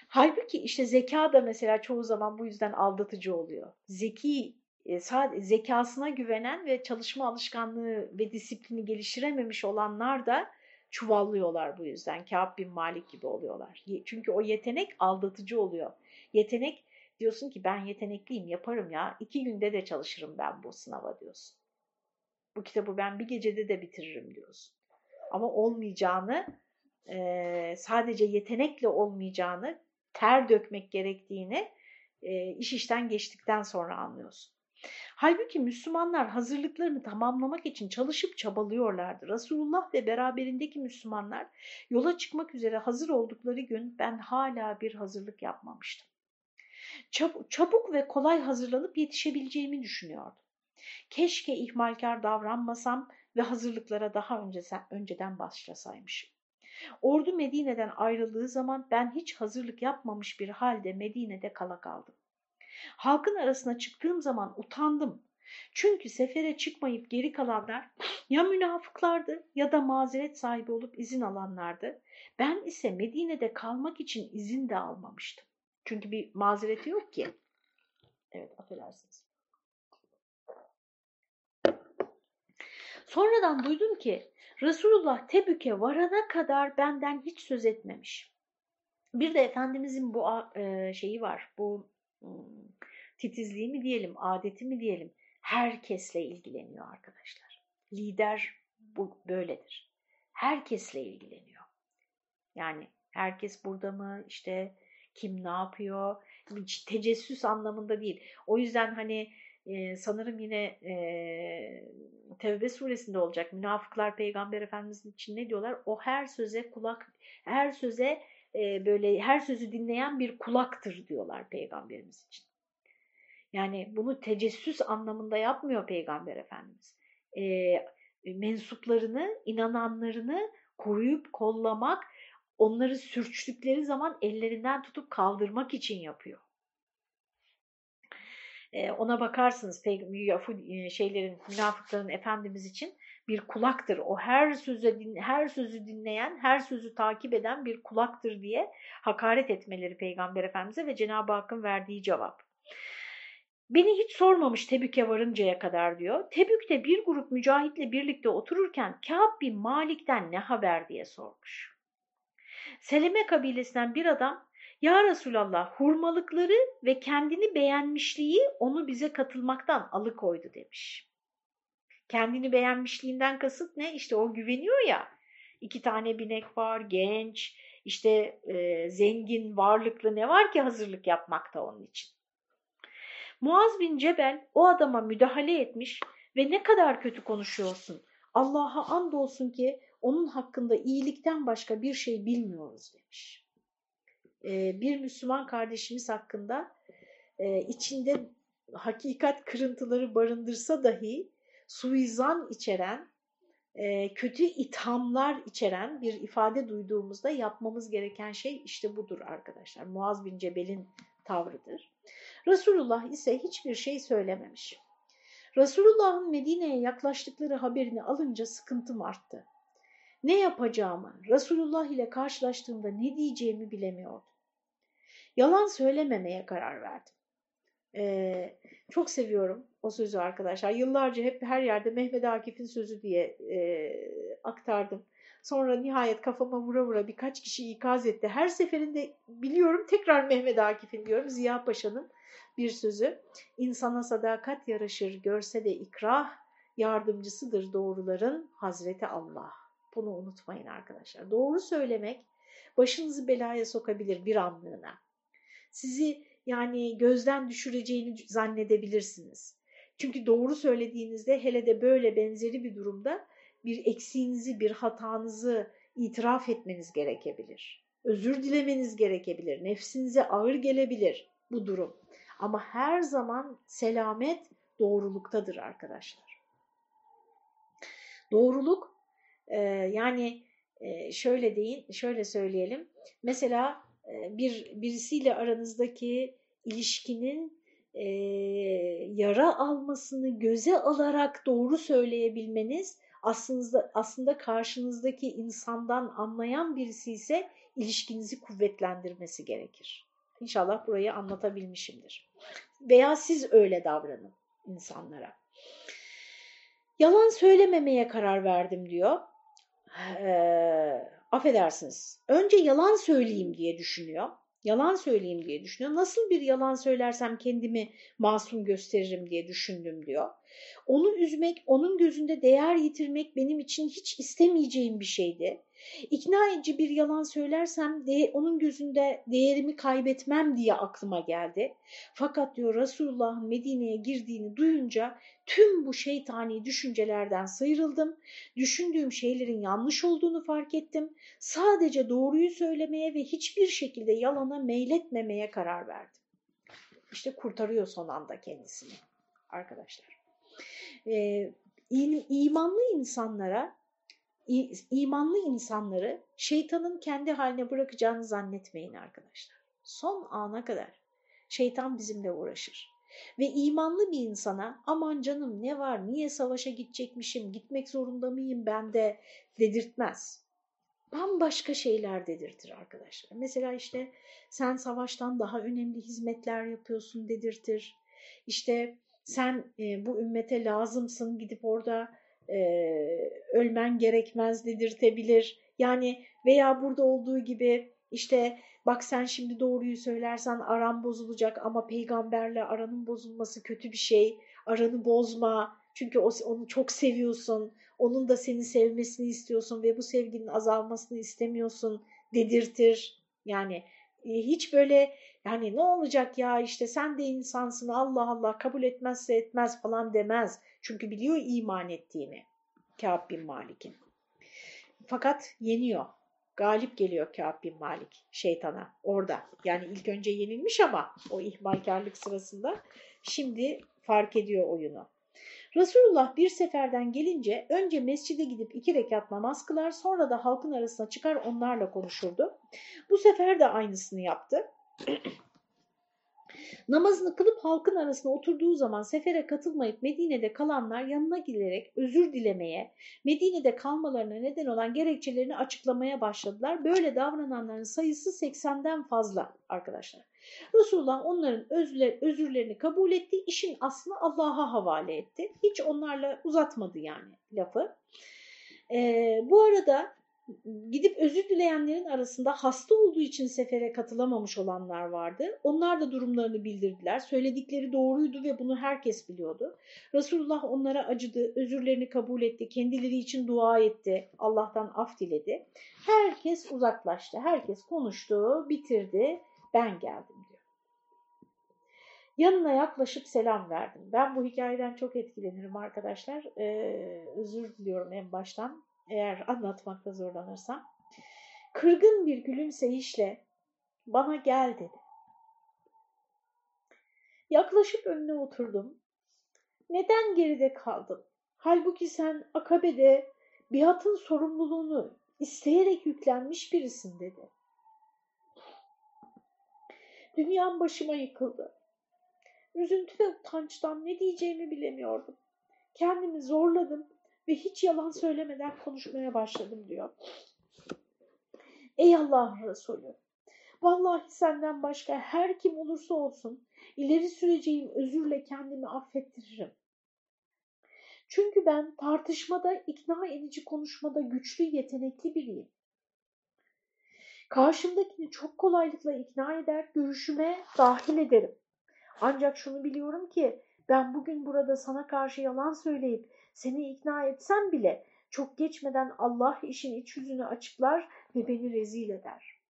Halbuki işte zeka da mesela çoğu zaman bu yüzden aldatıcı oluyor. Zeki, e, zekasına güvenen ve çalışma alışkanlığı ve disiplini geliştirememiş olanlar da çuvallıyorlar bu yüzden. Kâb bin Malik gibi oluyorlar. Çünkü o yetenek aldatıcı oluyor. Yetenek diyorsun ki ben yetenekliyim yaparım ya. iki günde de çalışırım ben bu sınava diyorsun. Bu kitabı ben bir gecede de bitiririm diyorsun. Ama olmayacağını, e, sadece yetenekle olmayacağını, ter dökmek gerektiğini e, iş işten geçtikten sonra anlıyorsun. Halbuki Müslümanlar hazırlıklarını tamamlamak için çalışıp çabalıyorlardı. Resulullah ve beraberindeki Müslümanlar yola çıkmak üzere hazır oldukları gün ben hala bir hazırlık yapmamıştım. Çabuk ve kolay hazırlanıp yetişebileceğimi düşünüyordum. Keşke ihmalkar davranmasam ve hazırlıklara daha önce, önceden başlasaymışım. Ordu Medine'den ayrıldığı zaman ben hiç hazırlık yapmamış bir halde Medine'de kala kaldım. Halkın arasına çıktığım zaman utandım. Çünkü sefere çıkmayıp geri kalanlar ya münafıklardı ya da mazeret sahibi olup izin alanlardı. Ben ise Medine'de kalmak için izin de almamıştım. Çünkü bir mazereti yok ki. Evet affedersiniz. Sonradan duydum ki Resulullah Tebük'e varana kadar benden hiç söz etmemiş. Bir de Efendimizin bu şeyi var, bu titizliği mi diyelim, adeti mi diyelim, herkesle ilgileniyor arkadaşlar. Lider bu böyledir. Herkesle ilgileniyor. Yani herkes burada mı, işte kim ne yapıyor, hiç tecessüs anlamında değil. O yüzden hani e, sanırım yine e, Tevbe suresinde olacak. Münafıklar Peygamber Efendimizin için ne diyorlar? O her söze kulak, her söze e, böyle her sözü dinleyen bir kulaktır diyorlar Peygamberimiz için. Yani bunu tecessüs anlamında yapmıyor Peygamber Efendimiz. E, mensuplarını, inananlarını koruyup kollamak, onları sürçtükleri zaman ellerinden tutup kaldırmak için yapıyor. E, ona bakarsınız şeylerin, münafıkların Efendimiz için bir kulaktır. O her sözü her sözü dinleyen, her sözü takip eden bir kulaktır diye hakaret etmeleri Peygamber Efendimize ve Cenab-ı Hakk'ın verdiği cevap. Beni hiç sormamış Tebük'e varıncaya kadar diyor. Tebük'te bir grup mücahitle birlikte otururken Kâb bin Malik'ten ne haber diye sormuş. Seleme kabilesinden bir adam ya Resulallah hurmalıkları ve kendini beğenmişliği onu bize katılmaktan alıkoydu demiş. Kendini beğenmişliğinden kasıt ne? İşte o güveniyor ya. İki tane binek var, genç, işte e, zengin, varlıklı ne var ki hazırlık yapmakta onun için. Muaz bin Cebel o adama müdahale etmiş ve ne kadar kötü konuşuyorsun. Allah'a andolsun ki onun hakkında iyilikten başka bir şey bilmiyoruz demiş. Ee, bir Müslüman kardeşimiz hakkında e, içinde hakikat kırıntıları barındırsa dahi suizan içeren, e, kötü ithamlar içeren bir ifade duyduğumuzda yapmamız gereken şey işte budur arkadaşlar. Muaz bin Cebel'in tavrıdır. Resulullah ise hiçbir şey söylememiş. Resulullah'ın Medine'ye yaklaştıkları haberini alınca sıkıntım arttı. Ne yapacağımı, Resulullah ile karşılaştığımda ne diyeceğimi bilemiyordum. Yalan söylememeye karar verdim. Ee, çok seviyorum o sözü arkadaşlar. Yıllarca hep her yerde Mehmet Akif'in sözü diye e, aktardım. Sonra nihayet kafama vura vura birkaç kişi ikaz etti. Her seferinde biliyorum tekrar Mehmet Akif'in diyorum Ziya Paşa'nın bir sözü. İnsana sadakat yaraşır görse de ikrah, yardımcısıdır doğruların Hazreti Allah. Bunu unutmayın arkadaşlar. Doğru söylemek başınızı belaya sokabilir bir anlığına. Sizi yani gözden düşüreceğini zannedebilirsiniz. Çünkü doğru söylediğinizde hele de böyle benzeri bir durumda bir eksiğinizi, bir hatanızı itiraf etmeniz gerekebilir. Özür dilemeniz gerekebilir. Nefsinize ağır gelebilir bu durum. Ama her zaman selamet doğruluktadır arkadaşlar. Doğruluk e, yani e, şöyle deyin, şöyle söyleyelim. Mesela e, bir birisiyle aranızdaki ilişkinin e, yara almasını göze alarak doğru söyleyebilmeniz aslında, aslında karşınızdaki insandan anlayan birisi ise ilişkinizi kuvvetlendirmesi gerekir. İnşallah burayı anlatabilmişimdir. Veya siz öyle davranın insanlara. Yalan söylememeye karar verdim diyor. Ee, affedersiniz. Önce yalan söyleyeyim diye düşünüyor. Yalan söyleyeyim diye düşünüyor. Nasıl bir yalan söylersem kendimi masum gösteririm diye düşündüm diyor. Onu üzmek, onun gözünde değer yitirmek benim için hiç istemeyeceğim bir şeydi. İkna edici bir yalan söylersem de, onun gözünde değerimi kaybetmem diye aklıma geldi. Fakat diyor Resulullah'ın Medine'ye girdiğini duyunca tüm bu şeytani düşüncelerden sıyrıldım. Düşündüğüm şeylerin yanlış olduğunu fark ettim. Sadece doğruyu söylemeye ve hiçbir şekilde yalana meyletmemeye karar verdim. İşte kurtarıyor son anda kendisini arkadaşlar. Ee, imanlı insanlara imanlı insanları şeytanın kendi haline bırakacağını zannetmeyin arkadaşlar. Son ana kadar şeytan bizimle uğraşır. Ve imanlı bir insana aman canım ne var niye savaşa gidecekmişim gitmek zorunda mıyım ben de dedirtmez. Bambaşka şeyler dedirtir arkadaşlar. Mesela işte sen savaştan daha önemli hizmetler yapıyorsun dedirtir. İşte sen e, bu ümmete lazımsın gidip orada e, ölmen gerekmez dedirtebilir. Yani veya burada olduğu gibi işte bak sen şimdi doğruyu söylersen aran bozulacak ama peygamberle aranın bozulması kötü bir şey. Aranı bozma çünkü onu çok seviyorsun. Onun da seni sevmesini istiyorsun ve bu sevginin azalmasını istemiyorsun dedirtir. Yani hiç böyle yani ne olacak ya işte sen de insansın Allah Allah kabul etmezse etmez falan demez. Çünkü biliyor iman ettiğini Kâb bin Malik'in. Fakat yeniyor. Galip geliyor Kâb bin Malik şeytana orada. Yani ilk önce yenilmiş ama o ihmalkarlık sırasında şimdi fark ediyor oyunu. Resulullah bir seferden gelince önce mescide gidip iki rekat namaz kılar sonra da halkın arasına çıkar onlarla konuşurdu. Bu sefer de aynısını yaptı. Namazını kılıp halkın arasında oturduğu zaman sefere katılmayıp Medine'de kalanlar yanına giderek özür dilemeye, Medine'de kalmalarına neden olan gerekçelerini açıklamaya başladılar. Böyle davrananların sayısı 80'den fazla arkadaşlar. Resulullah onların özler, özürlerini kabul etti, işin aslını Allah'a havale etti. Hiç onlarla uzatmadı yani lafı. Ee, bu arada gidip özür dileyenlerin arasında hasta olduğu için sefere katılamamış olanlar vardı. Onlar da durumlarını bildirdiler. Söyledikleri doğruydu ve bunu herkes biliyordu. Resulullah onlara acıdı, özürlerini kabul etti, kendileri için dua etti, Allah'tan af diledi. Herkes uzaklaştı, herkes konuştu, bitirdi, ben geldim diyor. Yanına yaklaşıp selam verdim. Ben bu hikayeden çok etkilenirim arkadaşlar. Ee, özür diliyorum en baştan eğer anlatmakta zorlanırsam. Kırgın bir gülümseyişle bana gel dedi. Yaklaşıp önüne oturdum. Neden geride kaldın? Halbuki sen akabede biatın sorumluluğunu isteyerek yüklenmiş birisin dedi. Dünyam başıma yıkıldı. Üzüntü ve utançtan ne diyeceğimi bilemiyordum. Kendimi zorladım ve hiç yalan söylemeden konuşmaya başladım diyor. Ey Allah'ın Resulü! Vallahi senden başka her kim olursa olsun ileri süreceğim özürle kendimi affettiririm. Çünkü ben tartışmada, ikna edici konuşmada güçlü, yetenekli biriyim. Karşımdakini çok kolaylıkla ikna eder, görüşüme dahil ederim. Ancak şunu biliyorum ki ben bugün burada sana karşı yalan söyleyip seni ikna etsem bile çok geçmeden Allah işin iç yüzünü açıklar ve beni rezil eder.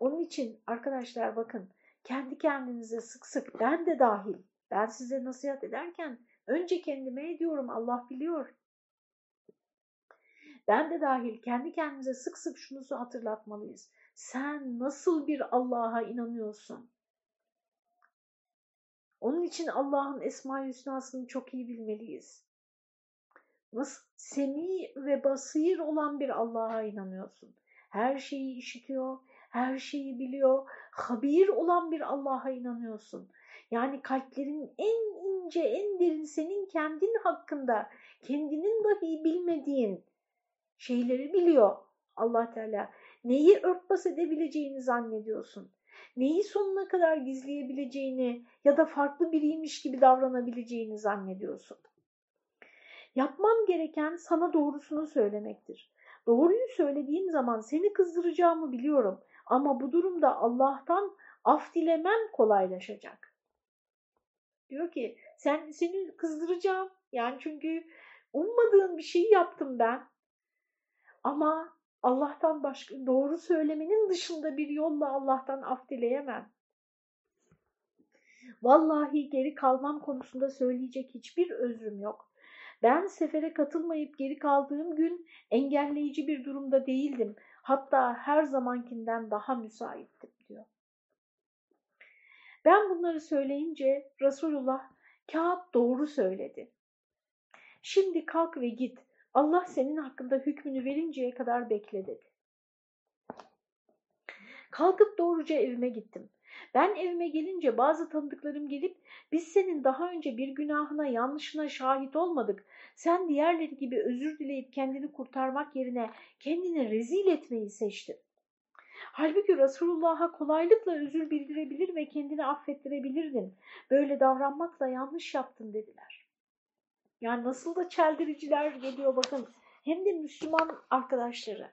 Onun için arkadaşlar bakın kendi kendinize sık sık ben de dahil ben size nasihat ederken önce kendime ediyorum Allah biliyor. Ben de dahil kendi kendimize sık sık şunu hatırlatmalıyız. Sen nasıl bir Allah'a inanıyorsun? Onun için Allah'ın Esma-i Hüsna'sını çok iyi bilmeliyiz. Nasıl semi ve basir olan bir Allah'a inanıyorsun. Her şeyi işitiyor, her şeyi biliyor, habir olan bir Allah'a inanıyorsun. Yani kalplerin en ince, en derin senin kendin hakkında, kendinin dahi bilmediğin şeyleri biliyor allah Teala. Neyi örtbas edebileceğini zannediyorsun. Neyi sonuna kadar gizleyebileceğini ya da farklı biriymiş gibi davranabileceğini zannediyorsun. Yapmam gereken sana doğrusunu söylemektir. Doğruyu söylediğim zaman seni kızdıracağımı biliyorum ama bu durumda Allah'tan af dilemem kolaylaşacak. Diyor ki sen seni kızdıracağım Yani çünkü ummadığım bir şeyi yaptım ben. Ama Allah'tan başka doğru söylemenin dışında bir yolla Allah'tan af dileyemem. Vallahi geri kalmam konusunda söyleyecek hiçbir özrüm yok. Ben sefere katılmayıp geri kaldığım gün engelleyici bir durumda değildim. Hatta her zamankinden daha müsaittim diyor. Ben bunları söyleyince Resulullah Kâb doğru söyledi. Şimdi kalk ve git. Allah senin hakkında hükmünü verinceye kadar bekle dedi. Kalkıp doğruca evime gittim. Ben evime gelince bazı tanıdıklarım gelip biz senin daha önce bir günahına yanlışına şahit olmadık. Sen diğerleri gibi özür dileyip kendini kurtarmak yerine kendini rezil etmeyi seçtin. Halbuki Resulullah'a kolaylıkla özür bildirebilir ve kendini affettirebilirdin. Böyle davranmakla yanlış yaptın dediler. Yani nasıl da çeldiriciler geliyor bakın. Hem de Müslüman arkadaşları.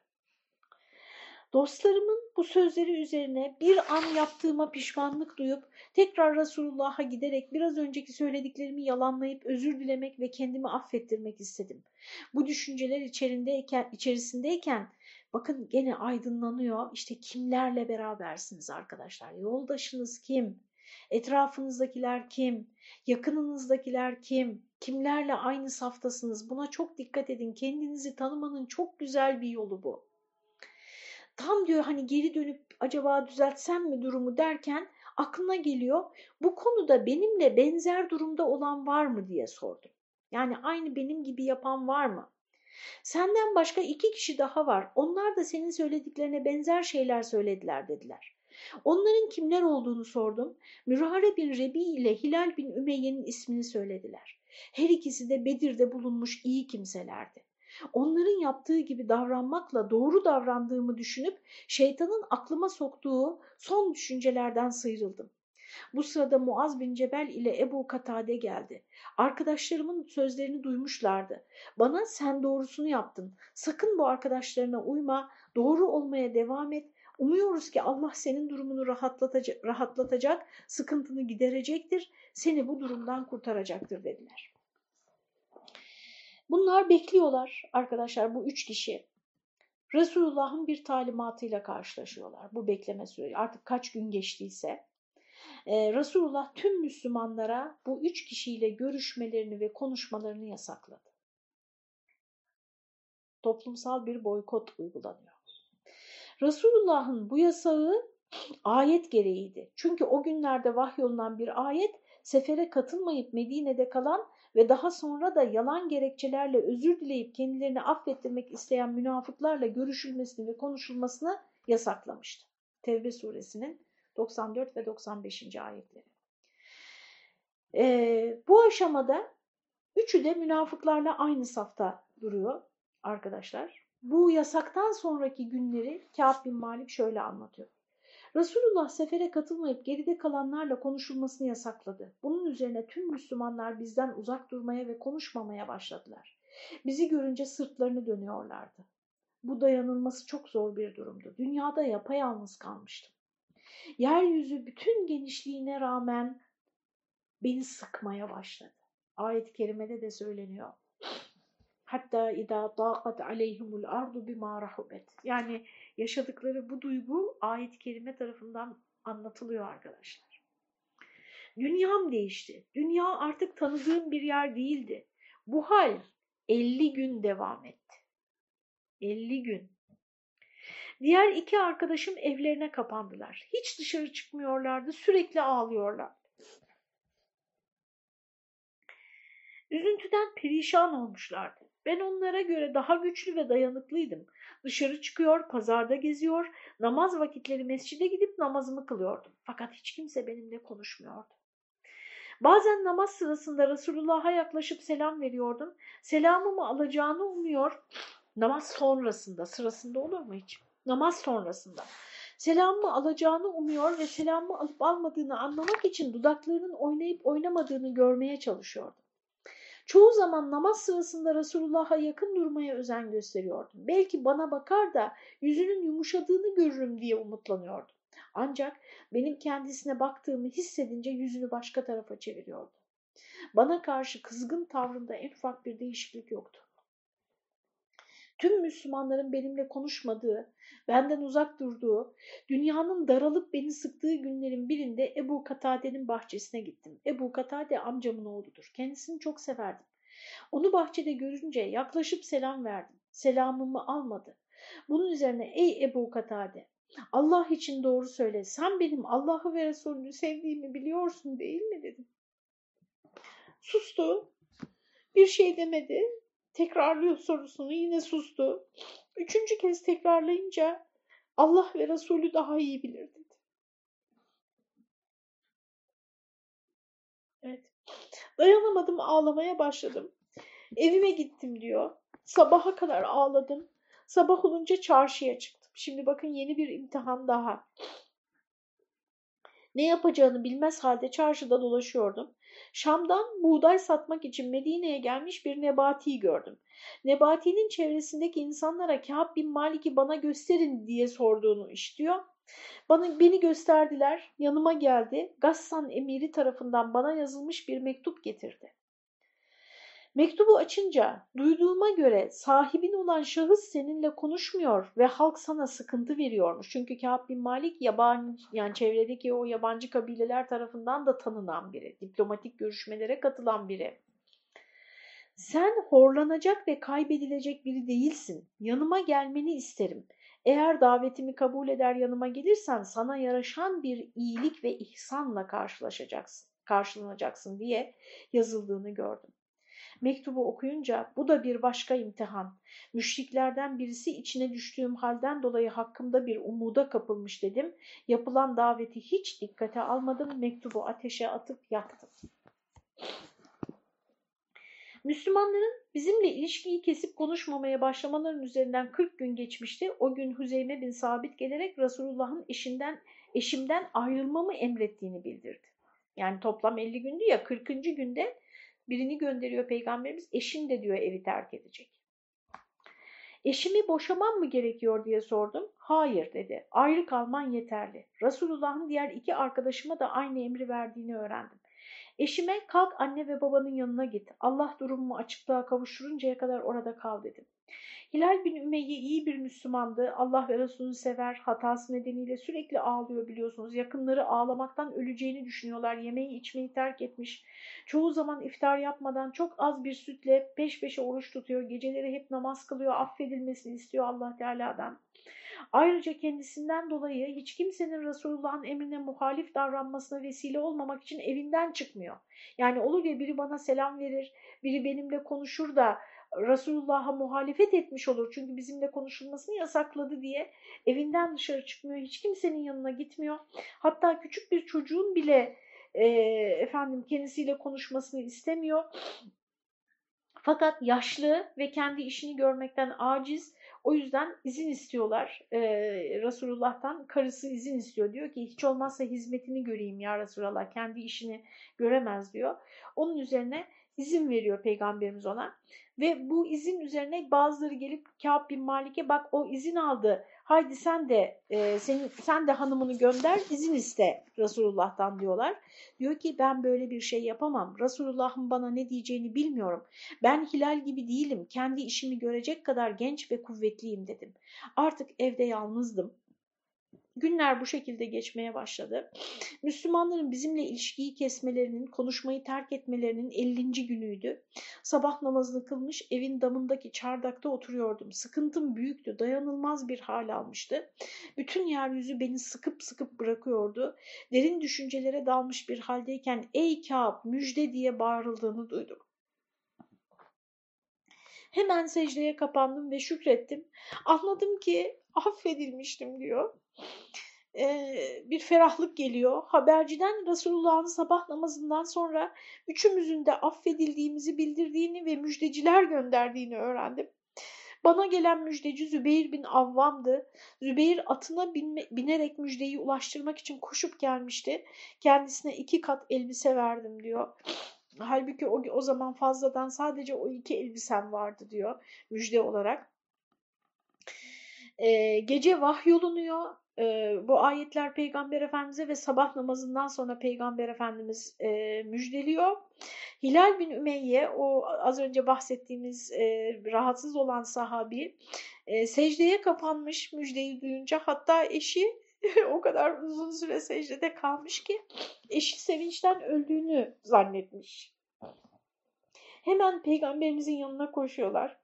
Dostlarımın bu sözleri üzerine bir an yaptığıma pişmanlık duyup tekrar Resulullah'a giderek biraz önceki söylediklerimi yalanlayıp özür dilemek ve kendimi affettirmek istedim. Bu düşünceler içerisindeyken, içerisindeyken bakın gene aydınlanıyor. İşte kimlerle berabersiniz arkadaşlar? Yoldaşınız kim? Etrafınızdakiler kim? Yakınınızdakiler kim? Kimlerle aynı saftasınız? Buna çok dikkat edin. Kendinizi tanımanın çok güzel bir yolu bu. Tam diyor hani geri dönüp acaba düzeltsem mi durumu derken aklına geliyor. Bu konuda benimle benzer durumda olan var mı diye sordum. Yani aynı benim gibi yapan var mı? Senden başka iki kişi daha var. Onlar da senin söylediklerine benzer şeyler söylediler dediler. Onların kimler olduğunu sordum. Mürare bin Rebi ile Hilal bin Ümeyye'nin ismini söylediler. Her ikisi de Bedir'de bulunmuş iyi kimselerdi. Onların yaptığı gibi davranmakla doğru davrandığımı düşünüp şeytanın aklıma soktuğu son düşüncelerden sıyrıldım. Bu sırada Muaz bin Cebel ile Ebu Katade geldi. Arkadaşlarımın sözlerini duymuşlardı. Bana sen doğrusunu yaptın. Sakın bu arkadaşlarına uyma, doğru olmaya devam et. Umuyoruz ki Allah senin durumunu rahatlatacak, rahatlatacak sıkıntını giderecektir, seni bu durumdan kurtaracaktır dediler. Bunlar bekliyorlar arkadaşlar bu üç kişi. Resulullah'ın bir talimatıyla karşılaşıyorlar bu bekleme süreci. Artık kaç gün geçtiyse. Ee, Resulullah tüm Müslümanlara bu üç kişiyle görüşmelerini ve konuşmalarını yasakladı. Toplumsal bir boykot uygulanıyor. Resulullah'ın bu yasağı ayet gereğiydi. Çünkü o günlerde vahyolunan bir ayet sefere katılmayıp Medine'de kalan ve daha sonra da yalan gerekçelerle özür dileyip kendilerini affettirmek isteyen münafıklarla görüşülmesini ve konuşulmasını yasaklamıştı. Tevbe suresinin 94 ve 95. ayetleri. Ee, bu aşamada üçü de münafıklarla aynı safta duruyor arkadaşlar. Bu yasaktan sonraki günleri Kâb bin Malik şöyle anlatıyor. Resulullah sefere katılmayıp geride kalanlarla konuşulmasını yasakladı. Bunun üzerine tüm Müslümanlar bizden uzak durmaya ve konuşmamaya başladılar. Bizi görünce sırtlarını dönüyorlardı. Bu dayanılması çok zor bir durumdu. Dünyada yapayalnız kalmıştım. Yeryüzü bütün genişliğine rağmen beni sıkmaya başladı. Ayet-i kerimede de söyleniyor. Hatta idâ dâqat aleyhimul ardu bimâ rahubet. Yani yaşadıkları bu duygu ayet-i kerime tarafından anlatılıyor arkadaşlar. Dünyam değişti. Dünya artık tanıdığım bir yer değildi. Bu hal 50 gün devam etti. 50 gün. Diğer iki arkadaşım evlerine kapandılar. Hiç dışarı çıkmıyorlardı, sürekli ağlıyorlar. Üzüntüden perişan olmuşlardı. Ben onlara göre daha güçlü ve dayanıklıydım. Dışarı çıkıyor, pazarda geziyor, namaz vakitleri mescide gidip namazımı kılıyordum. Fakat hiç kimse benimle konuşmuyordu. Bazen namaz sırasında Resulullah'a yaklaşıp selam veriyordum. Selamımı alacağını umuyor. Namaz sonrasında, sırasında olur mu hiç? Namaz sonrasında. Selamımı alacağını umuyor ve selamımı alıp almadığını anlamak için dudaklarının oynayıp oynamadığını görmeye çalışıyordum. Çoğu zaman namaz sırasında Resulullah'a yakın durmaya özen gösteriyordum. Belki bana bakar da yüzünün yumuşadığını görürüm diye umutlanıyordum. Ancak benim kendisine baktığımı hissedince yüzünü başka tarafa çeviriyordu. Bana karşı kızgın tavrında en ufak bir değişiklik yoktu. Tüm Müslümanların benimle konuşmadığı, benden uzak durduğu, dünyanın daralıp beni sıktığı günlerin birinde Ebu Katade'nin bahçesine gittim. Ebu Katade amcamın oğludur. Kendisini çok severdim. Onu bahçede görünce yaklaşıp selam verdim. Selamımı almadı. Bunun üzerine ey Ebu Katade Allah için doğru söyle sen benim Allah'ı ve Resulünü sevdiğimi biliyorsun değil mi dedim. Sustu. Bir şey demedi. Tekrarlıyor sorusunu yine sustu. Üçüncü kez tekrarlayınca Allah ve Resulü daha iyi bilir dedi. Evet. Dayanamadım ağlamaya başladım. Evime gittim diyor. Sabaha kadar ağladım. Sabah olunca çarşıya çıktım. Şimdi bakın yeni bir imtihan daha. Ne yapacağını bilmez halde çarşıda dolaşıyordum. Şam'dan buğday satmak için Medine'ye gelmiş bir Nebati'yi gördüm. Nebati'nin çevresindeki insanlara Kâb bin Malik'i bana gösterin diye sorduğunu işitiyor. Bana, beni gösterdiler, yanıma geldi. Gassan emiri tarafından bana yazılmış bir mektup getirdi. Mektubu açınca duyduğuma göre sahibin olan şahıs seninle konuşmuyor ve halk sana sıkıntı veriyormuş. Çünkü Kâb bin Malik yabancı yani çevredeki o yabancı kabileler tarafından da tanınan biri. Diplomatik görüşmelere katılan biri. Sen horlanacak ve kaybedilecek biri değilsin. Yanıma gelmeni isterim. Eğer davetimi kabul eder yanıma gelirsen sana yaraşan bir iyilik ve ihsanla karşılaşacaksın, karşılanacaksın diye yazıldığını gördüm. Mektubu okuyunca bu da bir başka imtihan. Müşriklerden birisi içine düştüğüm halden dolayı hakkımda bir umuda kapılmış dedim. Yapılan daveti hiç dikkate almadım. Mektubu ateşe atıp yaktım. Müslümanların bizimle ilişkiyi kesip konuşmamaya başlamaların üzerinden 40 gün geçmişti. O gün Hüzeyme bin Sabit gelerek Resulullah'ın eşinden, eşimden ayrılmamı emrettiğini bildirdi. Yani toplam 50 gündü ya 40. günde birini gönderiyor peygamberimiz eşin de diyor evi terk edecek. Eşimi boşamam mı gerekiyor diye sordum. Hayır dedi. Ayrı kalman yeterli. Resulullah'ın diğer iki arkadaşıma da aynı emri verdiğini öğrendim. Eşime kalk anne ve babanın yanına git. Allah durumumu açıklığa kavuşturuncaya kadar orada kal dedim. Hilal bin Ümeyye iyi bir Müslümandı. Allah ve Resulünü sever. Hatası nedeniyle sürekli ağlıyor biliyorsunuz. Yakınları ağlamaktan öleceğini düşünüyorlar. Yemeği içmeyi terk etmiş. Çoğu zaman iftar yapmadan çok az bir sütle peş peşe oruç tutuyor. Geceleri hep namaz kılıyor. Affedilmesini istiyor Allah Teala'dan. Ayrıca kendisinden dolayı hiç kimsenin Resulullah'ın emrine muhalif davranmasına vesile olmamak için evinden çıkmıyor. Yani olur ya biri bana selam verir, biri benimle konuşur da Resulullah'a muhalefet etmiş olur. Çünkü bizimle konuşulmasını yasakladı diye evinden dışarı çıkmıyor. Hiç kimsenin yanına gitmiyor. Hatta küçük bir çocuğun bile e, efendim kendisiyle konuşmasını istemiyor. Fakat yaşlı ve kendi işini görmekten aciz. O yüzden izin istiyorlar e, Resulullah'tan. Karısı izin istiyor. Diyor ki hiç olmazsa hizmetini göreyim ya Resulullah. Kendi işini göremez diyor. Onun üzerine izin veriyor Peygamberimiz ona. Ve bu izin üzerine bazıları gelip Kâb bin Malik'e bak o izin aldı. Haydi sen de e, senin, sen de hanımını gönder izin iste Resulullah'tan diyorlar. Diyor ki ben böyle bir şey yapamam. Resulullah'ın bana ne diyeceğini bilmiyorum. Ben Hilal gibi değilim. Kendi işimi görecek kadar genç ve kuvvetliyim dedim. Artık evde yalnızdım. Günler bu şekilde geçmeye başladı. Müslümanların bizimle ilişkiyi kesmelerinin, konuşmayı terk etmelerinin 50. günüydü. Sabah namazını kılmış evin damındaki çardakta oturuyordum. Sıkıntım büyüktü, dayanılmaz bir hal almıştı. Bütün yeryüzü beni sıkıp sıkıp bırakıyordu. Derin düşüncelere dalmış bir haldeyken ''Ey Kâb müjde'' diye bağırıldığını duydum. Hemen secdeye kapandım ve şükrettim. Anladım ki affedilmiştim diyor bir ferahlık geliyor. Haberciden Resulullah'ın sabah namazından sonra üçümüzün de affedildiğimizi bildirdiğini ve müjdeciler gönderdiğini öğrendim. Bana gelen müjdeci Zübeyir bin Avvam'dı. Zübeyir atına binme, binerek müjdeyi ulaştırmak için koşup gelmişti. Kendisine iki kat elbise verdim diyor. Halbuki o, o zaman fazladan sadece o iki elbisem vardı diyor müjde olarak. E, gece vahyolunuyor. E, bu ayetler Peygamber Efendimiz'e ve sabah namazından sonra Peygamber Efendimiz e, müjdeliyor. Hilal bin Ümeyye o az önce bahsettiğimiz e, rahatsız olan sahabi e, secdeye kapanmış müjdeyi duyunca hatta eşi o kadar uzun süre secdede kalmış ki eşi sevinçten öldüğünü zannetmiş. Hemen peygamberimizin yanına koşuyorlar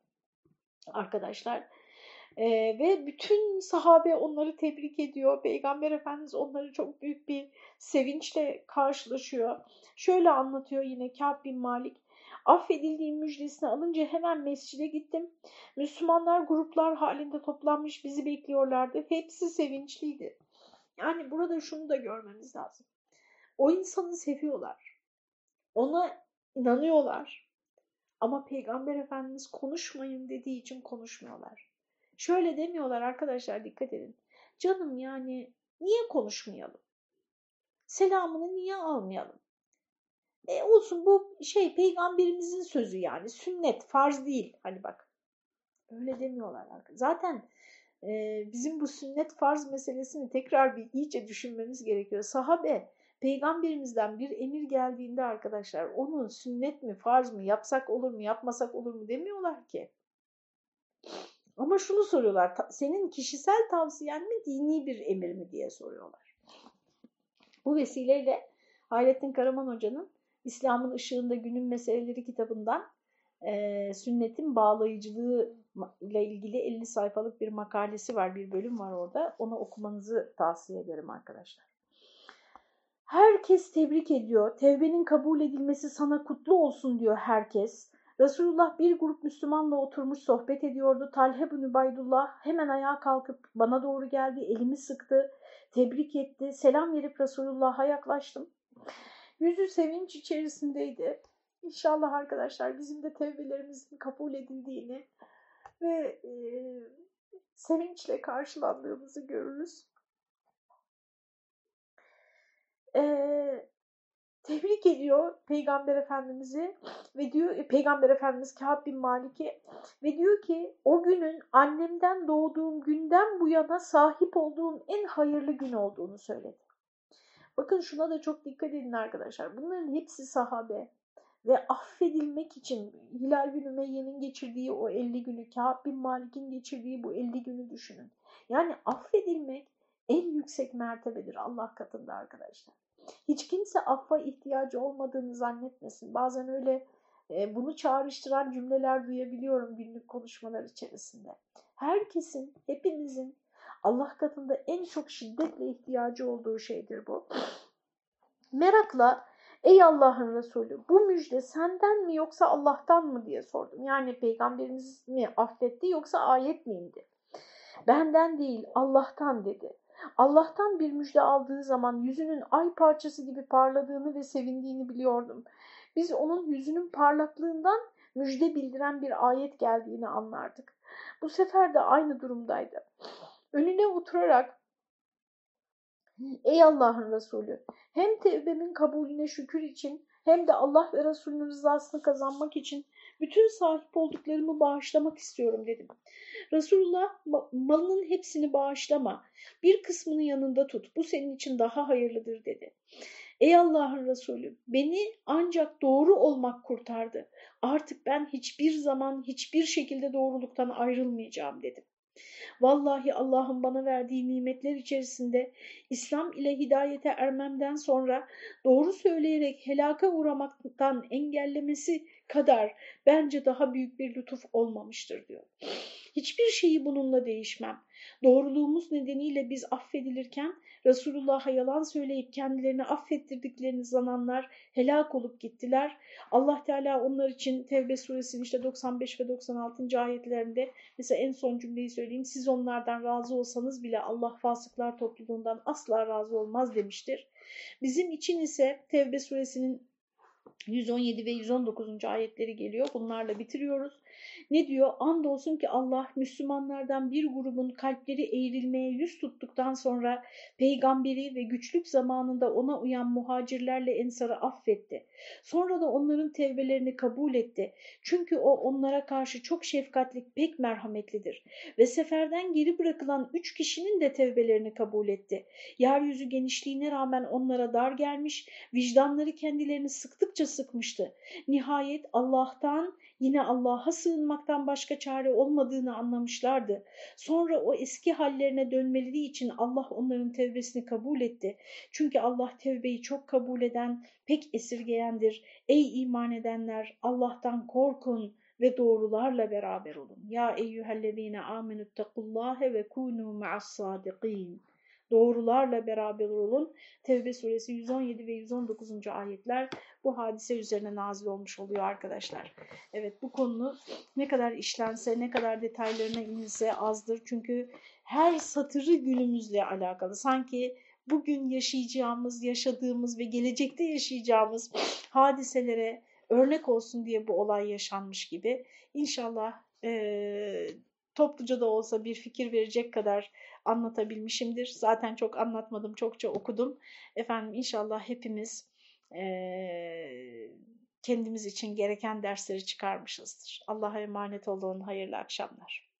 arkadaşlar. Ee, ve bütün sahabe onları tebrik ediyor. Peygamber Efendimiz onları çok büyük bir sevinçle karşılaşıyor. Şöyle anlatıyor yine Kâb bin Malik. Affedildiğim müjdesini alınca hemen mescide gittim. Müslümanlar gruplar halinde toplanmış bizi bekliyorlardı. Hepsi sevinçliydi. Yani burada şunu da görmemiz lazım. O insanı seviyorlar. Ona inanıyorlar. Ama Peygamber Efendimiz konuşmayın dediği için konuşmuyorlar. Şöyle demiyorlar arkadaşlar dikkat edin. Canım yani niye konuşmayalım? Selamını niye almayalım? E olsun bu şey peygamberimizin sözü yani sünnet farz değil. Hani bak öyle demiyorlar. Zaten e, bizim bu sünnet farz meselesini tekrar bir iyice düşünmemiz gerekiyor. Sahabe peygamberimizden bir emir geldiğinde arkadaşlar onun sünnet mi farz mı yapsak olur mu yapmasak olur mu demiyorlar ki. Ama şunu soruyorlar senin kişisel tavsiyen mi dini bir emir mi diye soruyorlar. Bu vesileyle Hayrettin Karaman Hoca'nın İslam'ın ışığında günün meseleleri kitabından e, sünnetin bağlayıcılığı ile ilgili 50 sayfalık bir makalesi var, bir bölüm var orada. Onu okumanızı tavsiye ederim arkadaşlar. Herkes tebrik ediyor. Tevbenin kabul edilmesi sana kutlu olsun diyor herkes. Resulullah bir grup Müslümanla oturmuş sohbet ediyordu. Talhe bin Ubaydullah hemen ayağa kalkıp bana doğru geldi, elimi sıktı, tebrik etti. Selam verip Resulullah'a yaklaştım. Yüzü sevinç içerisindeydi. İnşallah arkadaşlar bizim de tevbelerimizin kabul edildiğini ve e, sevinçle karşılandığımızı görürüz. E, tebrik ediyor Peygamber Efendimiz'i ve diyor Peygamber Efendimiz Kâb bin Malik'i ve diyor ki o günün annemden doğduğum günden bu yana sahip olduğum en hayırlı gün olduğunu söyledi. Bakın şuna da çok dikkat edin arkadaşlar. Bunların hepsi sahabe ve affedilmek için Hilal bin Ümeyye'nin geçirdiği o 50 günü, Kâb bin Malik'in geçirdiği bu 50 günü düşünün. Yani affedilmek en yüksek mertebedir Allah katında arkadaşlar. Hiç kimse affa ihtiyacı olmadığını zannetmesin. Bazen öyle e, bunu çağrıştıran cümleler duyabiliyorum günlük konuşmalar içerisinde. Herkesin, hepimizin Allah katında en çok şiddetle ihtiyacı olduğu şeydir bu. Merakla ey Allah'ın Resulü bu müjde senden mi yoksa Allah'tan mı diye sordum. Yani peygamberimiz mi affetti yoksa ayet mi indi? Benden değil Allah'tan dedi. Allah'tan bir müjde aldığı zaman yüzünün ay parçası gibi parladığını ve sevindiğini biliyordum. Biz onun yüzünün parlaklığından müjde bildiren bir ayet geldiğini anlardık. Bu sefer de aynı durumdaydı. Önüne oturarak Ey Allah'ın Resulü hem tevbemin kabulüne şükür için hem de Allah ve Resulünün rızasını kazanmak için bütün sahip olduklarımı bağışlamak istiyorum dedim. Resulullah malının hepsini bağışlama, bir kısmını yanında tut, bu senin için daha hayırlıdır dedi. Ey Allah'ın Resulü beni ancak doğru olmak kurtardı. Artık ben hiçbir zaman hiçbir şekilde doğruluktan ayrılmayacağım dedim. Vallahi Allah'ın bana verdiği nimetler içerisinde İslam ile hidayete ermemden sonra doğru söyleyerek helaka uğramaktan engellemesi kadar bence daha büyük bir lütuf olmamıştır diyor. Hiçbir şeyi bununla değişmem. Doğruluğumuz nedeniyle biz affedilirken Resulullah'a yalan söyleyip kendilerini affettirdiklerini zananlar helak olup gittiler. Allah Teala onlar için Tevbe suresinin işte 95 ve 96. ayetlerinde mesela en son cümleyi söyleyeyim. Siz onlardan razı olsanız bile Allah fasıklar topluluğundan asla razı olmaz demiştir. Bizim için ise Tevbe suresinin 117 ve 119. ayetleri geliyor. Bunlarla bitiriyoruz. Ne diyor? Andolsun ki Allah Müslümanlardan bir grubun kalpleri eğrilmeye yüz tuttuktan sonra peygamberi ve güçlük zamanında ona uyan muhacirlerle ensarı affetti. Sonra da onların tevbelerini kabul etti. Çünkü o onlara karşı çok şefkatli, pek merhametlidir. Ve seferden geri bırakılan üç kişinin de tevbelerini kabul etti. Yeryüzü genişliğine rağmen onlara dar gelmiş, vicdanları kendilerini sıktıkça sıkmıştı. Nihayet Allah'tan yine Allah'a sığınmaktan başka çare olmadığını anlamışlardı. Sonra o eski hallerine dönmeleri için Allah onların tevbesini kabul etti. Çünkü Allah tevbeyi çok kabul eden, pek esirgeyendir. Ey iman edenler Allah'tan korkun ve doğrularla beraber olun. Ya eyyühellezine amenüttekullâhe ve kûnû ma'as-sâdiqîn. Doğrularla beraber olun. Tevbe suresi 117 ve 119. ayetler bu hadise üzerine nazil olmuş oluyor arkadaşlar. Evet bu konu ne kadar işlense, ne kadar detaylarına inilse azdır. Çünkü her satırı günümüzle alakalı. Sanki bugün yaşayacağımız, yaşadığımız ve gelecekte yaşayacağımız hadiselere örnek olsun diye bu olay yaşanmış gibi. İnşallah e, topluca da olsa bir fikir verecek kadar anlatabilmişimdir. Zaten çok anlatmadım, çokça okudum. Efendim inşallah hepimiz kendimiz için gereken dersleri çıkarmışızdır. Allah'a emanet olun, hayırlı akşamlar.